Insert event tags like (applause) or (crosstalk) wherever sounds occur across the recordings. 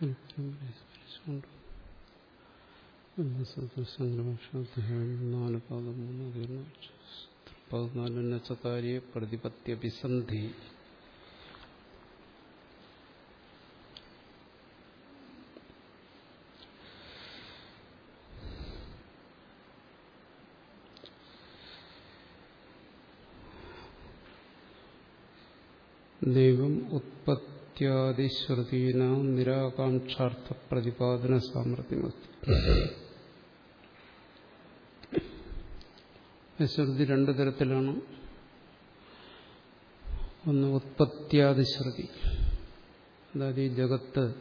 സ്മരിച്ചുകൊണ്ട് നാല് പാദം മൂന്ന് തീർന്നു പതിനാലിന് ചകാര്യ പ്രതിപത്യഭിസന്ധി ദൈവം ഉത്പത്യാദിശ്രുതീനാം നിരാകാംക്ഷാർത്ഥ പ്രതിപാദന സാമർഥ്യമസ്തി. ശ്രുതി രണ്ടു തരത്തിലാണ്. ഒന്ന് ഉത്പത്യാദിശ്രുതി. അതായത് ഈ ജഗത്ത്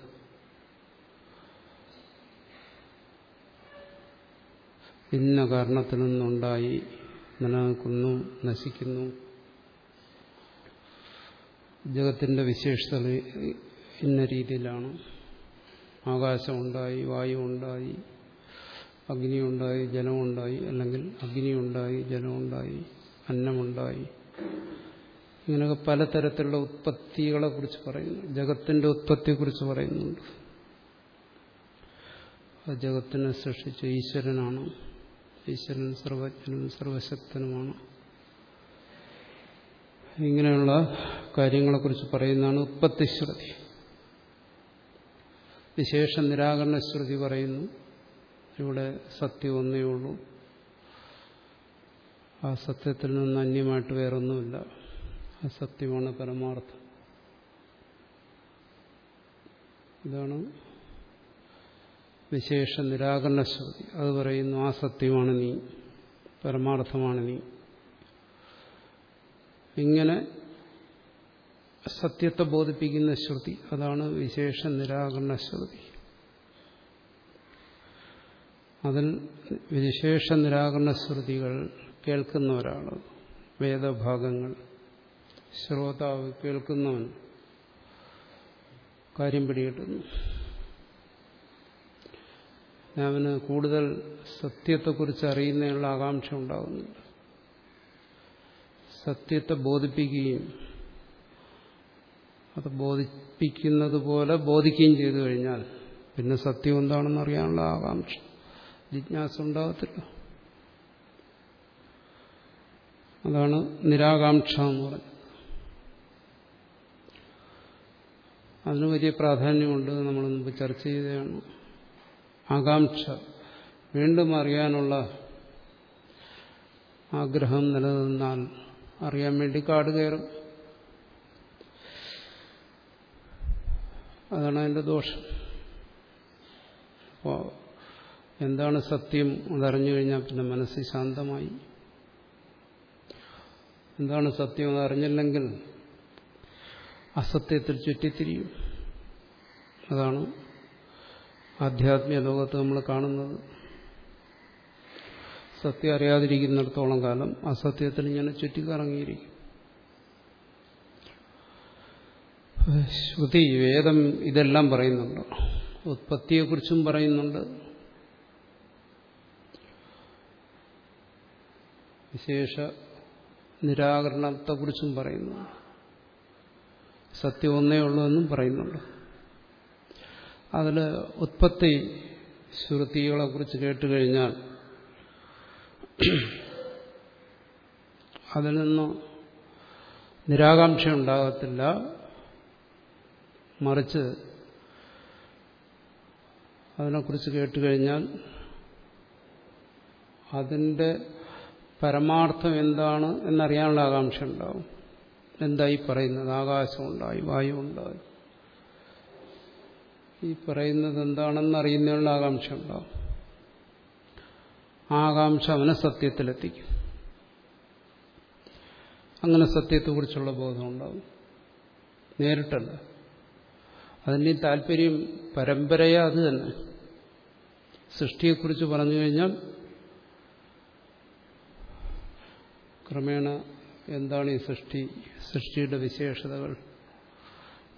ഇന്ന കാരണത്തിൽ നിന്നുണ്ടായി നിലനിൽക്കുന്നു നശിക്കുന്നു ജഗത്തിന്റെ വിശേഷത ഇന്ന രീതിയിലാണ്. ആകാശമുണ്ടായി വായുവുണ്ടായി അഗ്നിയുണ്ടായി ജലമുണ്ടായി അല്ലെങ്കിൽ അഗ്നിയുണ്ടായി ജലമുണ്ടായി അന്നമുണ്ടായി. ഇങ്ങനെയൊക്കെ പലതരത്തിലുള്ള ഉത്പത്തികളെ കുറിച്ച് പറയുന്നു. ജഗത്തിന്റെ ഉത്പത്തിയെക്കുറിച്ച് പറയുന്നുണ്ട്. ജഗത്തിനെ സൃഷ്ടിച്ച ഈശ്വരനാണ്. ഈശ്വരൻ സർവജ്ഞനും സർവശക്തനുമാണ്. ഇങ്ങനെയുള്ള കാര്യങ്ങളെക്കുറിച്ച് പറയുന്നതാണ് ഉത്പത്തിശ്രുതി വിശേഷ നിരാകരണ ശ്രുതി പറയുന്നു. ഇവിടെ സത്യം ഒന്നേ ഉള്ളൂ. ആ സത്യത്തിൽ നിന്ന് അന്യമായിട്ട് വേറൊന്നുമില്ല. ആ സത്യമാണ് പരമാർത്ഥം. ഇതാണ് വിശേഷ നിരാകരണ ശ്രുതി. അത് പറയുന്നു ആ സത്യമാണ് നീ. പരമാർത്ഥമാണ് നീ. ഇങ്ങനെ സത്യത്തെ ബോധിപ്പിക്കുന്ന ശ്രുതി. അതാണ് വിശേഷ നിരാകരണ ശ്രുതി. അതിൽ വിശേഷ നിരാകരണ ശ്രുതികൾ കേൾക്കുന്ന വേദഭാഗങ്ങൾ. ശ്രോതാവ് കേൾക്കുന്നവൻ കാര്യം പിടികിട്ടുന്നു. അവന് കൂടുതൽ സത്യത്തെക്കുറിച്ച് അറിയുന്നതിനുള്ള ആകാംക്ഷ ഉണ്ടാകുന്നുണ്ട്. സത്യത്തെ ബോധിപ്പിക്കുകയും അത് ബോധിപ്പിക്കുന്നത് പോലെ ബോധിക്കുകയും ചെയ്തു കഴിഞ്ഞാൽ പിന്നെ സത്യം എന്താണെന്ന് അറിയാനുള്ള ആകാംക്ഷ ജിജ്ഞാസ ഉണ്ടാകത്തില്ല അതാണ് നിരാകാംക്ഷ എന്ന് പറയുന്നത് അതിന് വലിയ പ്രാധാന്യമുണ്ട് നമ്മൾ മുമ്പ് ചർച്ച ചെയ്തതാണ്. ആകാംക്ഷ വീണ്ടും അറിയാനുള്ള ആഗ്രഹം നിലനിന്നാൽ അറിയാൻ വേണ്ടി കാട് കയറും. അതാണ് അതിന്റെ ദോഷം. അപ്പോൾ എന്താണ് സത്യം അതറിഞ്ഞു കഴിഞ്ഞാൽ പിന്നെ മനസ്സ് ശാന്തമായി. എന്താണ് സത്യം അതറിഞ്ഞില്ലെങ്കിൽ അസത്യത്തിൽ ചുറ്റിത്തിരിയും. അതാണ് ആധ്യാത്മിക ലോകത്ത് നമ്മൾ കാണുന്നത്. സത്യം അറിയാതിരിക്കുന്നിടത്തോളം കാലം അസത്യത്തിൽ ഇങ്ങനെ ചുറ്റിക്കറങ്ങിയിരിക്കും. ശ്രുതി വേദം ഇതെല്ലാം പറയുന്നുണ്ട്. ഉത്പത്തിയെക്കുറിച്ചും പറയുന്നുണ്ട്. വിശേഷ നിരാകരണത്തെക്കുറിച്ചും പറയുന്നുണ്ട്. സത്യം ഒന്നേ ഉള്ളൂ എന്നും പറയുന്നുണ്ട്. അതിൽ ഉത്പത്തി ശ്രുതികളെക്കുറിച്ച് കേട്ടുകഴിഞ്ഞാൽ (clears throat) അതിൽ നിന്ന് നിരാകാംക്ഷ ഉണ്ടാകത്തില്ല മറിച്ച് അതിനെക്കുറിച്ച് കേട്ടുകഴിഞ്ഞാൽ അതിന്റെ പരമാർത്ഥം എന്താണ് എന്നറിയാനുള്ള ആകാംക്ഷ ഉണ്ടാവും. എന്തായി പറയുന്നത്? ആകാശമുണ്ടായി വായു ഉണ്ടായി. ഈ പറയുന്നത് എന്താണെന്ന് അറിയുന്നതിനുള്ള ആകാംക്ഷ ഉണ്ടാവും. ആകാംക്ഷ അവനെ സത്യത്തിലെത്തിക്കും അങ്ങനെ സത്യത്തെക്കുറിച്ചുള്ള ബോധം ഉണ്ടാവും നേരിട്ടല്ല. അതിന്റെ താല്പര്യം പരമ്പരയെ അത് തന്നെ. സൃഷ്ടിയെക്കുറിച്ച് പറഞ്ഞു കഴിഞ്ഞാൽ ക്രമേണ എന്താണ് ഈ സൃഷ്ടി സൃഷ്ടിയുടെ വിശേഷതകൾ?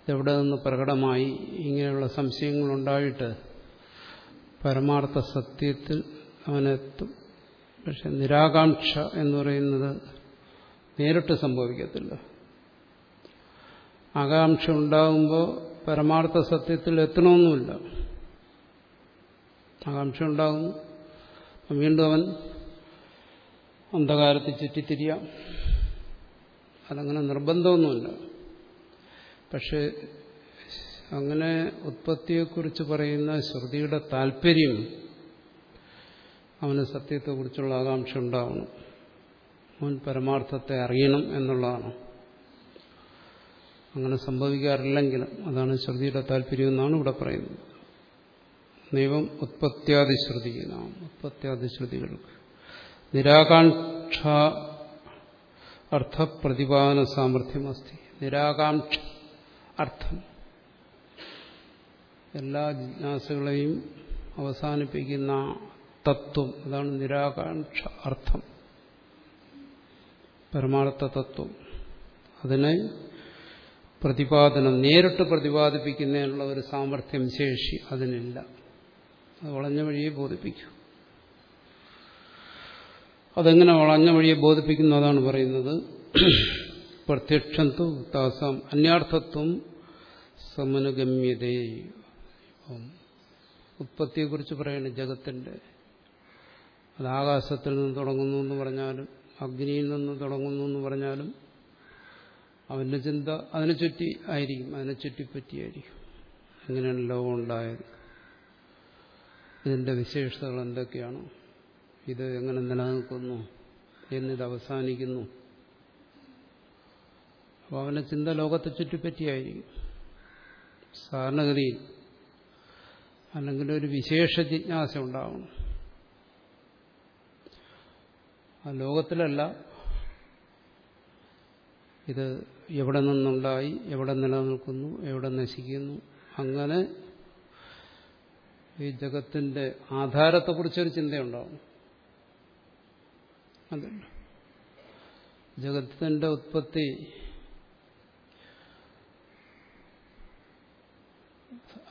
എവിടെ നിന്ന് പ്രകടമായി? ഇങ്ങനെയുള്ള സംശയങ്ങളുണ്ടായിട്ട് പരമാർത്ഥ സത്യത്തിൽ അവനെത്തും. പക്ഷെ നിരാകാംക്ഷ എന്ന് പറയുന്നത് നേരിട്ട് സംഭവിക്കത്തില്ല. ആകാംക്ഷ ഉണ്ടാകുമ്പോൾ പരമാർത്ഥ സത്യത്തിൽ എത്തണമെന്നുമില്ല. ആകാംക്ഷ ഉണ്ടാകുന്നു വീണ്ടും അവൻ അന്ധകാരത്തിൽ ചുറ്റിത്തിരിയാം. അതങ്ങനെ നിർബന്ധമൊന്നുമില്ല. പക്ഷെ അങ്ങനെ ഉത്പത്തിയെക്കുറിച്ച് പറയുന്ന ശ്രുതിയുടെ താല്പര്യം അവന് സത്യത്തെക്കുറിച്ചുള്ള ആകാംക്ഷ ഉണ്ടാവണം മുൻ പരമാർത്ഥത്തെ അറിയണം എന്നുള്ളതാണ്. അങ്ങനെ സംഭവിക്കാറില്ലെങ്കിലും അതാണ് ശ്രുതിയുടെ താല്പര്യം എന്നാണ് ഇവിടെ പറയുന്നത്. ദൈവം ഉത്പത്യാദി ഉത്പത്യാദിശ്രുതികൾക്ക് നിരാകാംക്ഷ അർത്ഥപ്രതിപാദന സാമർഥ്യം അസ്ഥി നിരാകാംക്ഷ അർത്ഥം. എല്ലാ ജിജ്ഞാസകളെയും അവസാനിപ്പിക്കുന്ന തത്വം. അതാണ് നിരാകാംക്ഷ അർത്ഥം. പരമാർത്ഥ തത്വം. അതിനെ പ്രതിപാദനം നേരിട്ട് പ്രതിപാദിപ്പിക്കുന്നതിനുള്ള ഒരു സാമർഥ്യം ശേഷി അതിനില്ല. അത് വളഞ്ഞ വഴിയെ ബോധിപ്പിക്കൂ. അതെങ്ങനെ വളഞ്ഞ വഴിയെ ബോധിപ്പിക്കുന്നു അതാണ് പറയുന്നത്. പ്രത്യക്ഷം താസം അന്യാർത്ഥത്വം സമനുഗമ്യതേ. ഉത്പത്തിയെക്കുറിച്ച് പറയുന്നത് ജഗത്തിന്റെ അത് ആകാശത്തിൽ നിന്ന് തുടങ്ങുന്നു എന്ന് പറഞ്ഞാലും അഗ്നിയിൽ നിന്ന് തുടങ്ങുന്നു എന്ന് പറഞ്ഞാലും അവന്റെ ചിന്ത അതിനെ ചുറ്റി ആയിരിക്കും അതിനെ ചുറ്റിപ്പറ്റിയായിരിക്കും. എങ്ങനെയാണ് ലോകം ഉണ്ടായത്? ഇതിന്റെ വിശേഷതകൾ എന്തൊക്കെയാണ്? ഇത് എങ്ങനെ നിലനിൽക്കുന്നു? എന്നിത് അവസാനിക്കുന്നു. അപ്പോൾ അവന്റെ ചിന്ത ലോകത്തെ ചുറ്റിപ്പറ്റിയായിരിക്കും. സാധാരണഗതിയിൽ അല്ലെങ്കിൽ ഒരു വിശേഷ ജിജ്ഞാസ ഉണ്ടാവണം. ആ ലോകത്തിലല്ല. ഇത് എവിടെ നിന്നുണ്ടായി എവിടെ നിലനിൽക്കുന്നു എവിടെ നശിക്കുന്നു. അങ്ങനെ ഈ ജഗത്തിന്റെ ആധാരത്തെക്കുറിച്ചൊരു ചിന്തയുണ്ടാവും. അതല്ല ജഗത്തിന്റെ ഉത്പത്തി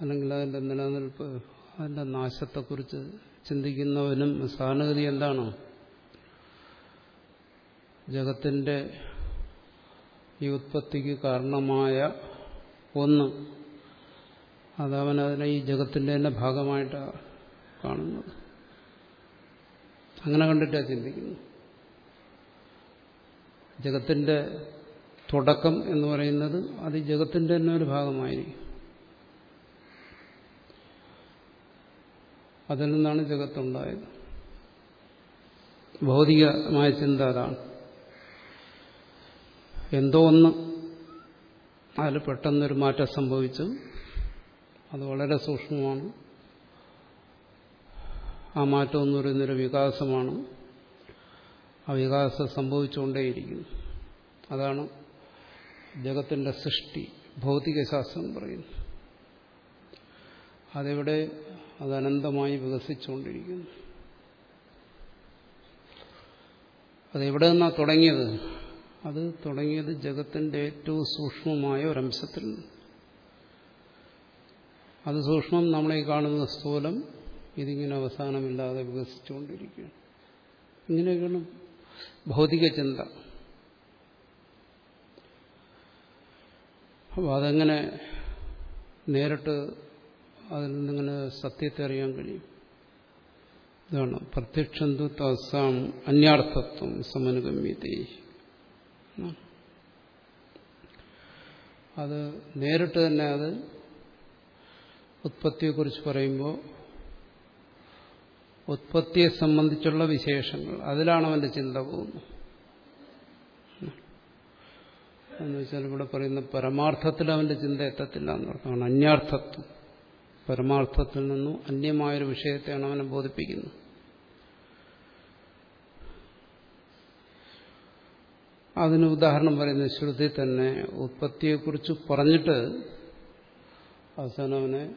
അല്ലെങ്കിൽ അതിന്റെ നിലനിൽപ്പ് അതിന്റെ നാശത്തെക്കുറിച്ച് ചിന്തിക്കുന്നവനും സാനഗതി എന്താണ് ജഗത്തിന്റെ ഈ ഉത്പത്തിക്ക് കാരണമായ ഒന്ന്. അതവൻ അതിനെ ഈ ജഗത്തിന്റെ തന്നെ ഭാഗമായിട്ടാണ് കാണുന്നത്. അങ്ങനെ കണ്ടിട്ടാണ് ചിന്തിക്കുന്നു. ജഗത്തിന്റെ തുടക്കം എന്ന് പറയുന്നത് അത് ജഗത്തിന്റെ തന്നെ ഒരു ഭാഗമായിരിക്കും. അതിൽ നിന്നാണ് ജഗത്തുണ്ടായത്. ഭൗതികമായ ചിന്ത അതാണ്. എന്തോ ഒന്ന് അതിൽ പെട്ടെന്നൊരു മാറ്റം സംഭവിച്ചു. അത് വളരെ സൂക്ഷ്മമാണ്. ആ മാറ്റം എന്ന് പറയുന്നൊരു വികാസമാണ്. ആ വികാസം സംഭവിച്ചുകൊണ്ടേയിരിക്കുന്നു. അതാണ് ജഗത്തിന്റെ സൃഷ്ടി ഭൗതികശാസ്ത്രം പറയുന്നു അതെവിടെ അത് അനന്തമായി വികസിച്ചുകൊണ്ടിരിക്കുന്നു. അതെവിടെ നിന്നാണ് തുടങ്ങിയത്? അത് തുടങ്ങിയത് ജഗത്തിന്റെ ഏറ്റവും സൂക്ഷ്മമായ ഒരംശത്തിൽ. അത് സൂക്ഷ്മം നമ്മളെ കാണുന്ന സ്ഥൂലം ഇതിങ്ങനെ അവസാനമില്ലാതെ വികസിച്ചുകൊണ്ടിരിക്കുകയാണ്. ഇങ്ങനെയൊക്കെയാണ് ഭൗതിക ചിന്ത. അപ്പോൾ അതെങ്ങനെ നേരിട്ട് അതിൽ നിന്നിങ്ങനെ സത്യത്തെ അറിയാൻ കഴിയും. ഇതാണ് പ്രത്യക്ഷന്തു തസാം അന്യാർത്ഥത്വം സമനുഗമ്യതേ. അത് നേരിട്ട് തന്നെ അത് ഉത്പത്തിയെക്കുറിച്ച് പറയുമ്പോൾ ഉത്പത്തിയെ സംബന്ധിച്ചുള്ള വിശേഷങ്ങൾ. അതിലാണ് അവന്റെ ചിന്ത പോകുന്നത്. എന്ന് വെച്ചാൽ ഇവിടെ പറയുന്ന പരമാർത്ഥത്തിൽ അവന്റെ ചിന്ത എത്തത്തില്ല എന്നർത്ഥമാണ് അന്യാർത്ഥത്വം. പരമാർത്ഥത്തിൽ നിന്നും അന്യമായൊരു വിഷയത്തെയാണ് അവനെ ബോധിപ്പിക്കുന്നത്. അതിന് ഉദാഹരണം പറയുന്ന ശ്രുതി തന്നെ ഉത്പത്തിയെക്കുറിച്ച് പറഞ്ഞിട്ട് അവസാനം അവനെ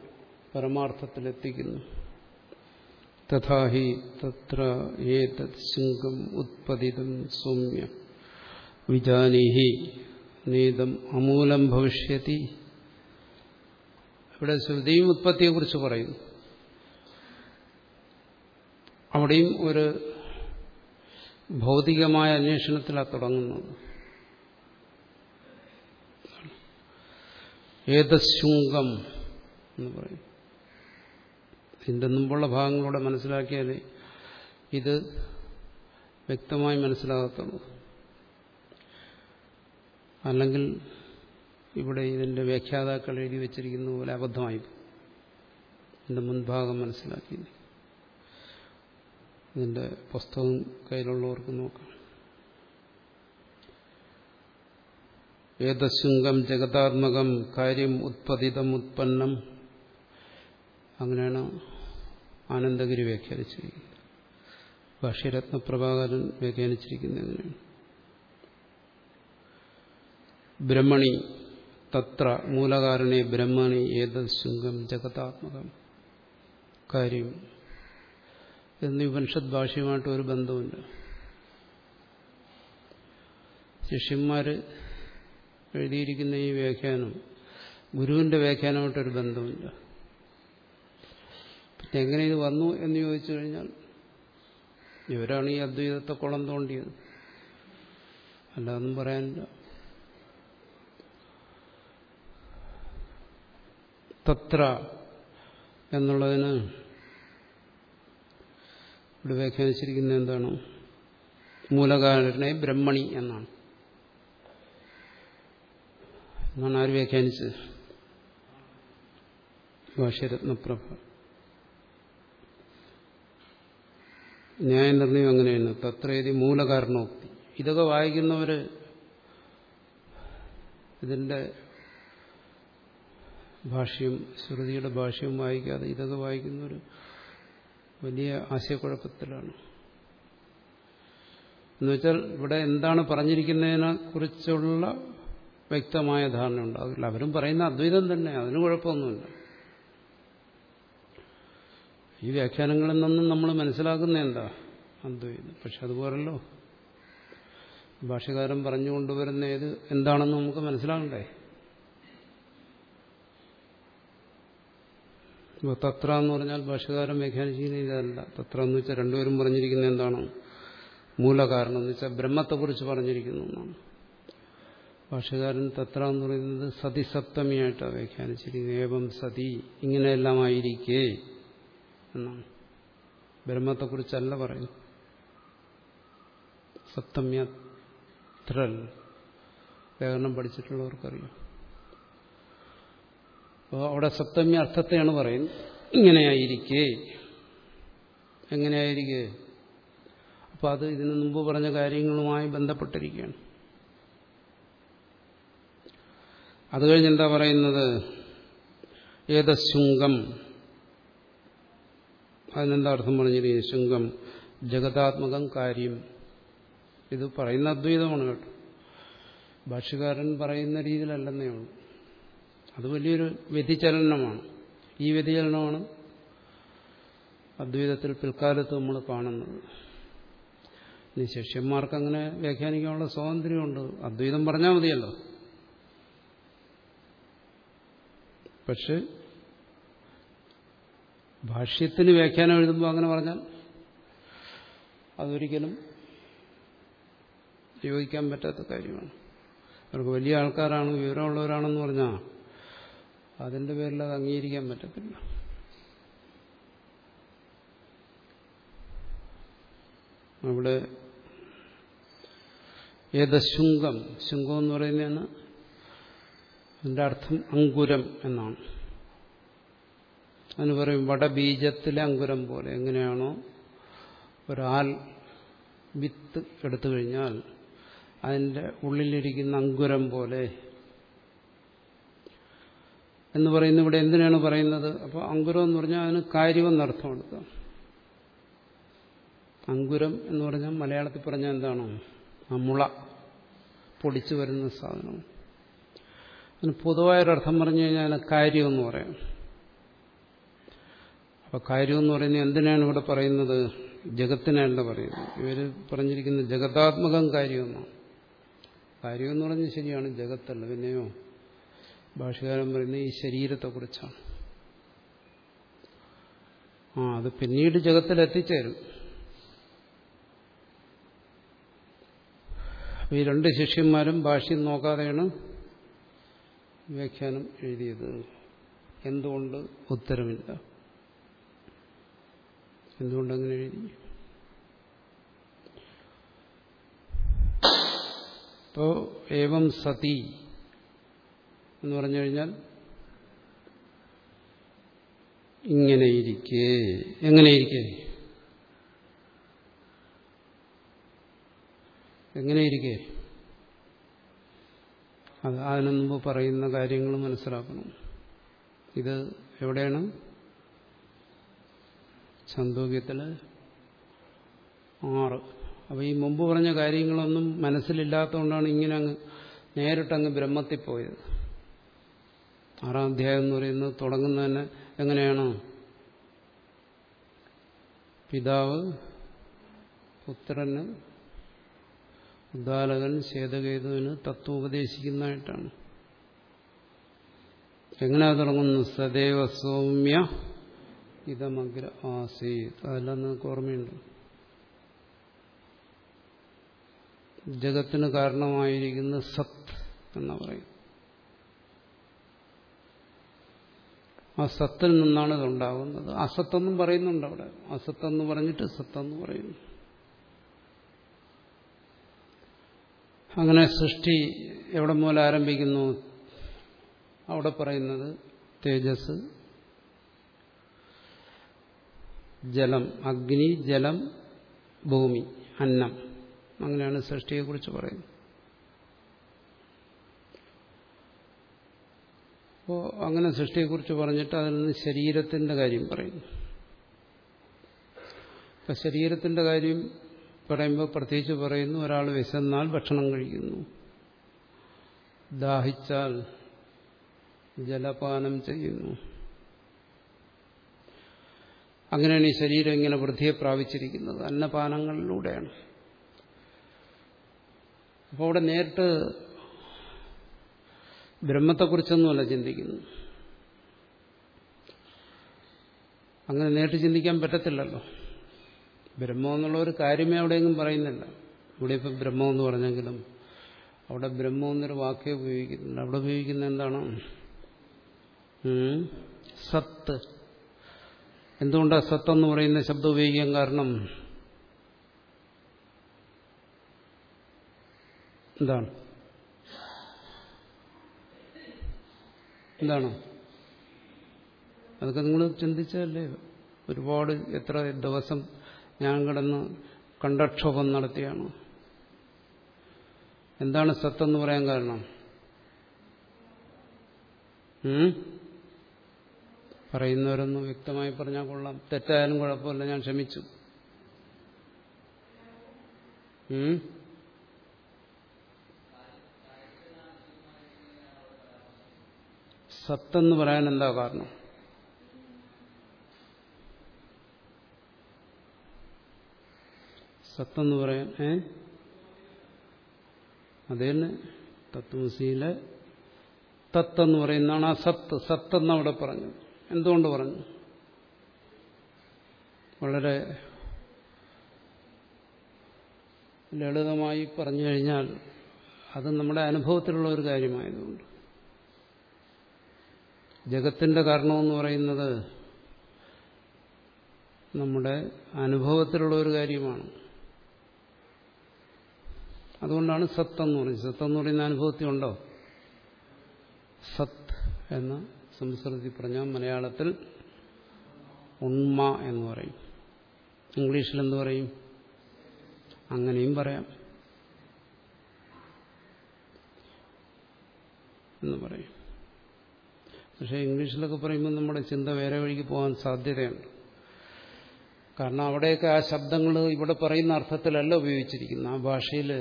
പരമാർത്ഥത്തിലെത്തിക്കുന്നു. തഥാഹി തത്ര ഏതത് ശൃംഗം ഉത്പതിതം സൗമ്യ. വിജാനീഹി നീതം അമൂലം ഭവിഷ്യത്തി ഇവിടെ ശ്രുതിയും ഉത്പത്തിയെക്കുറിച്ച് പറയുന്നു അവിടെയും ഒരു ഭൗതികമായ അന്വേഷണത്തിലാണ് തുടങ്ങുന്നത്. ഏതശുങ്കം എന്ന് പറയും. ഇതിന്റെ മുമ്പുള്ള ഭാഗങ്ങളൂടെ മനസ്സിലാക്കിയാൽ ഇത് വ്യക്തമായി മനസ്സിലാകത്തുള്ളൂ. അല്ലെങ്കിൽ ഇവിടെ ഇതിന്റെ വ്യാഖ്യാതാക്കൾ എഴുതി വച്ചിരിക്കുന്ന പോലെ അബദ്ധമായി ഇതിന്റെ മുൻഭാഗം മനസ്സിലാക്കി ഇതിന്റെ പുസ്തകം കയ്യിലുള്ളവർക്ക് നോക്കാം. ഏതശൃംഗം ജഗതാത്മകം കാര്യം ഉത്പതിതം ഉത്പന്നം. അങ്ങനെയാണ് ആനന്ദഗിരി വ്യാഖ്യാനിച്ചിരിക്കുന്നത്. ഭാഷ്യരത്ന പ്രഭാകരൻ വ്യാഖ്യാനിച്ചിരിക്കുന്നത് എങ്ങനെയാണ് ബ്രഹ്മണി തത്ര മൂലകാരണേ ബ്രഹ്മണി ഏതശൃംഗം ജഗതാത്മകം കാര്യം എന്നീ ഉപനിഷത് ഭാഷയുമായിട്ട് ഒരു ബന്ധമുണ്ട് ശിഷ്യന്മാർ എഴുതിയിരിക്കുന്ന ഈ വ്യാഖ്യാനം ഗുരുവിന്റെ വ്യാഖ്യാനമായിട്ടൊരു ബന്ധമില്ല പിന്നെ എങ്ങനെ ഇത് വന്നു എന്ന് ചോദിച്ചു കഴിഞ്ഞാൽ ഇവരാണ് ഈ അദ്വൈതത്തെ കുളം തോണ്ടിയത്. അല്ലാതൊന്നും പറയാനില്ല. തത്ര എന്നുള്ളതിന് ഇവിടെ വ്യാഖ്യാനിച്ചിരിക്കുന്നത് എന്താണ്? മൂലകാരനെ ബ്രഹ്മണി എന്നാണ്. എന്നാണ് ആര് വ്യാഖ്യാനിച്ചത്? ഭാഷ്യരത്നപ്രഭ ന്യായനിർണയം അങ്ങനെയാണ് തത്രേതി മൂലകാരണോക്തി. ഇതൊക്കെ വായിക്കുന്നവര് ഇതിന്റെ ഭാഷ്യം ശ്രുതിയുടെ ഭാഷ്യം വായിക്കാതെ ഇതൊക്കെ വായിക്കുന്നവർ വലിയ ആശയക്കുഴപ്പത്തിലാണ്. എന്നുവെച്ചാൽ ഇവിടെ എന്താണ് പറഞ്ഞിരിക്കുന്നതിനെ കുറിച്ചുള്ള വ്യക്തമായ ധാരണ ഉണ്ടാകില്ല അവരും പറയുന്ന അദ്വൈതം തന്നെ അതിന് കുഴപ്പമൊന്നുമില്ല. ഈ വ്യാഖ്യാനങ്ങളിൽ നിന്നും നമ്മൾ മനസ്സിലാക്കുന്ന എന്താ? അദ്വൈതം. പക്ഷെ അതുപോലല്ലോ ഭാഷകാരൻ പറഞ്ഞുകൊണ്ടുവരുന്ന ഏത് എന്താണെന്ന് നമുക്ക് മനസ്സിലാകണ്ടേ? തത്ര എന്ന് പറഞ്ഞാൽ ഭാഷകാരൻ വ്യാഖ്യാനിച്ചിരിക്കുന്ന ഇതല്ല തത്ര എന്ന് വെച്ചാൽ രണ്ടുപേരും പറഞ്ഞിരിക്കുന്ന എന്താണ്? മൂലകാരണം എന്ന് വെച്ചാൽ ബ്രഹ്മത്തെക്കുറിച്ച് പറഞ്ഞിരിക്കുന്നു എന്നാണ്. ഭാഷകാരൻ തത്ര എന്ന് പറയുന്നത് സതിസപ്തമിയായിട്ടാണ് വ്യാഖ്യാനിച്ചിരിക്കുന്നത്. ഏവം സതി ഇങ്ങനെയെല്ലാം ആയിരിക്കേ എന്നാണ്. ബ്രഹ്മത്തെക്കുറിച്ചല്ല പറയുന്നു സപ്തമ്യത്രൽ. വ്യാകരണം പഠിച്ചിട്ടുള്ളവർക്കറിയാം. അപ്പോൾ അവിടെ സപ്തമി അർത്ഥത്തെയാണ് പറയുന്നത്. ഇങ്ങനെയായിരിക്കേ. എങ്ങനെയായിരിക്കേ? അപ്പോൾ അത് ഇതിനു മുമ്പ് പറഞ്ഞ കാര്യങ്ങളുമായി ബന്ധപ്പെട്ടിരിക്കുകയാണ്. അത് കഴിഞ്ഞ് എന്താ പറയുന്നത്? ഏതശുങ്കം അതിനെന്താ അർത്ഥം പറഞ്ഞിരിക്കുന്നത്? ശുങ്കം ജഗതാത്മകം കാര്യം. ഇത് പറയുന്ന അദ്വൈതമാണ് കേട്ടോ. ഭാഷകാരൻ പറയുന്ന രീതിയിലല്ലെന്നേ ഉള്ളൂ. അത് വലിയൊരു വ്യതിചലനമാണ്. ഈ വ്യതിചലനമാണ് അദ്വൈതത്തിൽ പിൽക്കാലത്ത് നമ്മൾ കാണുന്നത്. ഇനി ശിഷ്യന്മാർക്ക് അങ്ങനെ വ്യാഖ്യാനിക്കാനുള്ള സ്വാതന്ത്ര്യമുണ്ട്. അദ്വൈതം പറഞ്ഞാൽ മതിയല്ലോ. പക്ഷെ ഭാഷ്യത്തിന് വ്യാഖ്യാനം എഴുതുമ്പോൾ അങ്ങനെ പറഞ്ഞാൽ അതൊരിക്കലും യോജിക്കാൻ പറ്റാത്ത കാര്യമാണ്. അവർക്ക് വലിയ ആൾക്കാരാണ് വിവരമുള്ളവരാണെന്ന് പറഞ്ഞാൽ അതിന്റെ പേരിൽ അത് അംഗീകരിക്കാൻ പറ്റത്തില്ല. അവിടെ ഏതശുങ്കം ശുങ്കം എന്ന് പറയുന്നതാണ് അതിന്റെ അർത്ഥം അങ്കുരം എന്നാണ്. അതിന് പറയും വടബീജത്തിലെ അങ്കുരം പോലെ. എങ്ങനെയാണോ ഒരാൽ വിത്ത് എടുത്തു കഴിഞ്ഞാൽ അതിന്റെ ഉള്ളിലിരിക്കുന്ന അങ്കുരം പോലെ എന്ന് പറയുന്ന ഇവിടെ എന്തിനാണ് പറയുന്നത്? അപ്പോൾ അങ്കുരം എന്ന് പറഞ്ഞാൽ അതിന് കാര്യം എന്നർത്ഥം എടുക്കുക അങ്കുരം എന്ന് പറഞ്ഞാൽ മലയാളത്തിൽ പറഞ്ഞാൽ എന്താണോ? ആ മുള പൊടിച്ചു വരുന്ന സാധനം. അതിന് പൊതുവായൊരർത്ഥം പറഞ്ഞു കഴിഞ്ഞാൽ അതിന് കാര്യം എന്ന് പറയാം. അപ്പൊ കാര്യം എന്ന് പറയുന്നത് എന്തിനാണ് ഇവിടെ പറയുന്നത്? ജഗത്തിനല്ല പറയുന്നത്. ഇവർ പറഞ്ഞിരിക്കുന്ന ജഗതാത്മകം കാര്യമെന്നാണ് കാര്യം എന്ന് പറഞ്ഞാൽ ശരിയാണ് ജഗത്തല്ല. പിന്നെയോ? ഭാഷകാരൻ പറയുന്നത് ഈ ശരീരത്തെ കുറിച്ചാണ് ആ അത് പിന്നീട് ജഗത്തിൽ എത്തിച്ചേരും ഈ രണ്ട് ശിഷ്യന്മാരും ഭാഷ്യം നോക്കാതെയാണ് വ്യാഖ്യാനം എഴുതിയത്. എന്തുകൊണ്ട് ഉത്തരമില്ല? എന്തുകൊണ്ടങ്ങനെ എഴുതി? ഇപ്പോ ഏവം സതി എന്ന് പറഞ്ഞു കഴിഞ്ഞാൽ ഇങ്ങനെയിരിക്കെ എങ്ങനെയിരിക്കെ എങ്ങനെയിരിക്കെ അത് അതിനു മുമ്പ് പറയുന്ന കാര്യങ്ങൾ മനസ്സിലാക്കണം. ഇത് എവിടെയാണ്? സന്തോഗ്യത്തിൽ ആറ്. അപ്പൊ ഈ മുമ്പ് പറഞ്ഞ കാര്യങ്ങളൊന്നും മനസ്സിലില്ലാത്തതുകൊണ്ടാണ് ഇങ്ങനെ അങ്ങ് നേരിട്ടങ്ങ് ബ്രഹ്മത്തിൽ പോയത്. ആറാം അധ്യായം എന്ന് പറയുന്നത് തുടങ്ങുന്നതന്നെ എങ്ങനെയാണ്? പിതാവ് പുത്രന് ഉദ്ദാലകൻ ശേതകേതുവിന് തത്വം ഉപദേശിക്കുന്നതായിട്ടാണ് എങ്ങനെയാ തുടങ്ങുന്നു സദൈവ സൗമ്യ ഇതമഗ്ര ആസീത്. അതെല്ലാം നിങ്ങൾക്ക് ഓർമ്മയുണ്ട്. ജഗത്തിന് കാരണമായിരിക്കുന്ന സത് എന്ന് പറയും ആ സത്തിൽ നിന്നാണ് ഇതുണ്ടാകുന്നത്. അസത്തെന്നും പറയുന്നുണ്ട് അവിടെ. അസത്തെന്ന് പറഞ്ഞിട്ട് സത്തെന്ന് പറയുന്നു. അങ്ങനെ സൃഷ്ടി എവിടെ മൂലം ആരംഭിക്കുന്നു? അവിടെ പറയുന്നത് തേജസ് ജലം അഗ്നി ജലം ഭൂമി അന്നം. അങ്ങനെയാണ് സൃഷ്ടിയെക്കുറിച്ച് പറയുന്നത്. അപ്പോൾ അങ്ങനെ സൃഷ്ടിയെക്കുറിച്ച് പറഞ്ഞിട്ട് അതിൽ നിന്ന് ശരീരത്തിന്റെ കാര്യം പറയുന്നു ഇപ്പം ശരീരത്തിന്റെ കാര്യം പറയുമ്പോൾ പ്രത്യേകിച്ച് പറയുന്നു ഒരാൾ വിശന്നാൽ ഭക്ഷണം കഴിക്കുന്നു. ദാഹിച്ചാൽ ജലപാനം ചെയ്യുന്നു. അങ്ങനെയാണ് ഈ ശരീരം ഇങ്ങനെ വൃദ്ധിയെ പ്രാപിച്ചിരിക്കുന്നത് അന്നപാനങ്ങളിലൂടെയാണ്. അപ്പോൾ അവിടെ നേരിട്ട് ബ്രഹ്മത്തെക്കുറിച്ചൊന്നുമല്ല ചിന്തിക്കുന്നു. അങ്ങനെ നേരിട്ട് ചിന്തിക്കാൻ പറ്റത്തില്ലല്ലോ. ബ്രഹ്മം എന്നുള്ള ഒരു കാര്യമേ അവിടെയെങ്കിലും പറയുന്നില്ല. ഇവിടെ ഇപ്പം ബ്രഹ്മം എന്ന് പറഞ്ഞെങ്കിലും അവിടെ ബ്രഹ്മം എന്നൊരു വാക്കേ ഉപയോഗിക്കുന്നില്ല. അവിടെ ഉപയോഗിക്കുന്ന എന്താണ്? സത്ത്. എന്തുകൊണ്ടാണ് സത്ത് എന്ന് പറയുന്ന ശബ്ദം ഉപയോഗിക്കാൻ കാരണം? എന്താണ്? എന്താണ്? അതൊക്കെ നിങ്ങൾ ചിന്തിച്ചതല്ലേ? ഒരുപാട് എത്ര ദിവസം ഞാൻ കിടന്ന് കണ്ടക്ഷോഭം നടത്തിയാണ്. എന്താണ് സത്തെന്ന് പറയാൻ കാരണം? പറയുന്നവരൊന്നും വ്യക്തമായി പറഞ്ഞാൽ കൊള്ളാം. തെറ്റായാലും കുഴപ്പമില്ല. ഞാൻ ക്ഷമിച്ചു. സത്തെന്ന് പറയാൻ എന്താ കാരണം? സത്തെന്ന് പറയാൻ ഏ? അതേ തന്നെ തത്വസിയിലെ തത്തെന്ന് പറയുന്നതാണ് ആ സത്ത്. സത്തെന്ന് അവിടെ പറഞ്ഞു. എന്തുകൊണ്ട് പറഞ്ഞു? വളരെ ലളിതമായി പറഞ്ഞു കഴിഞ്ഞാൽ അത് നമ്മുടെ അനുഭവത്തിലുള്ള ഒരു കാര്യമായതുകൊണ്ട്. ജഗത്തിന്റെ കാരണമെന്ന് പറയുന്നത് നമ്മുടെ അനുഭവത്തിലുള്ള ഒരു കാര്യമാണ്. അതുകൊണ്ടാണ് സത്ത് എന്ന് പറയുന്നത്. സത്ത് എന്ന് പറയുന്ന അനുഭവത്തിൽ ഉണ്ടോ? സത്ത് എന്ന് സംസ്കൃതി പറഞ്ഞ മലയാളത്തിൽ ഉണ്മ എന്ന് പറയും. ഇംഗ്ലീഷിൽ എന്ത് പറയും? അങ്ങനെയും പറയാം എന്ന് പറയും. പക്ഷേ ഇംഗ്ലീഷിലൊക്കെ പറയുമ്പോൾ നമ്മുടെ ചിന്ത വേറെ വഴിക്ക് പോകാൻ സാധ്യതയുണ്ട്. കാരണം അവിടെയൊക്കെ ആ ശബ്ദങ്ങൾ ഇവിടെ പറയുന്ന അർത്ഥത്തിലല്ല ഉപയോഗിച്ചിരിക്കുന്നത്. ആ ഭാഷയിൽ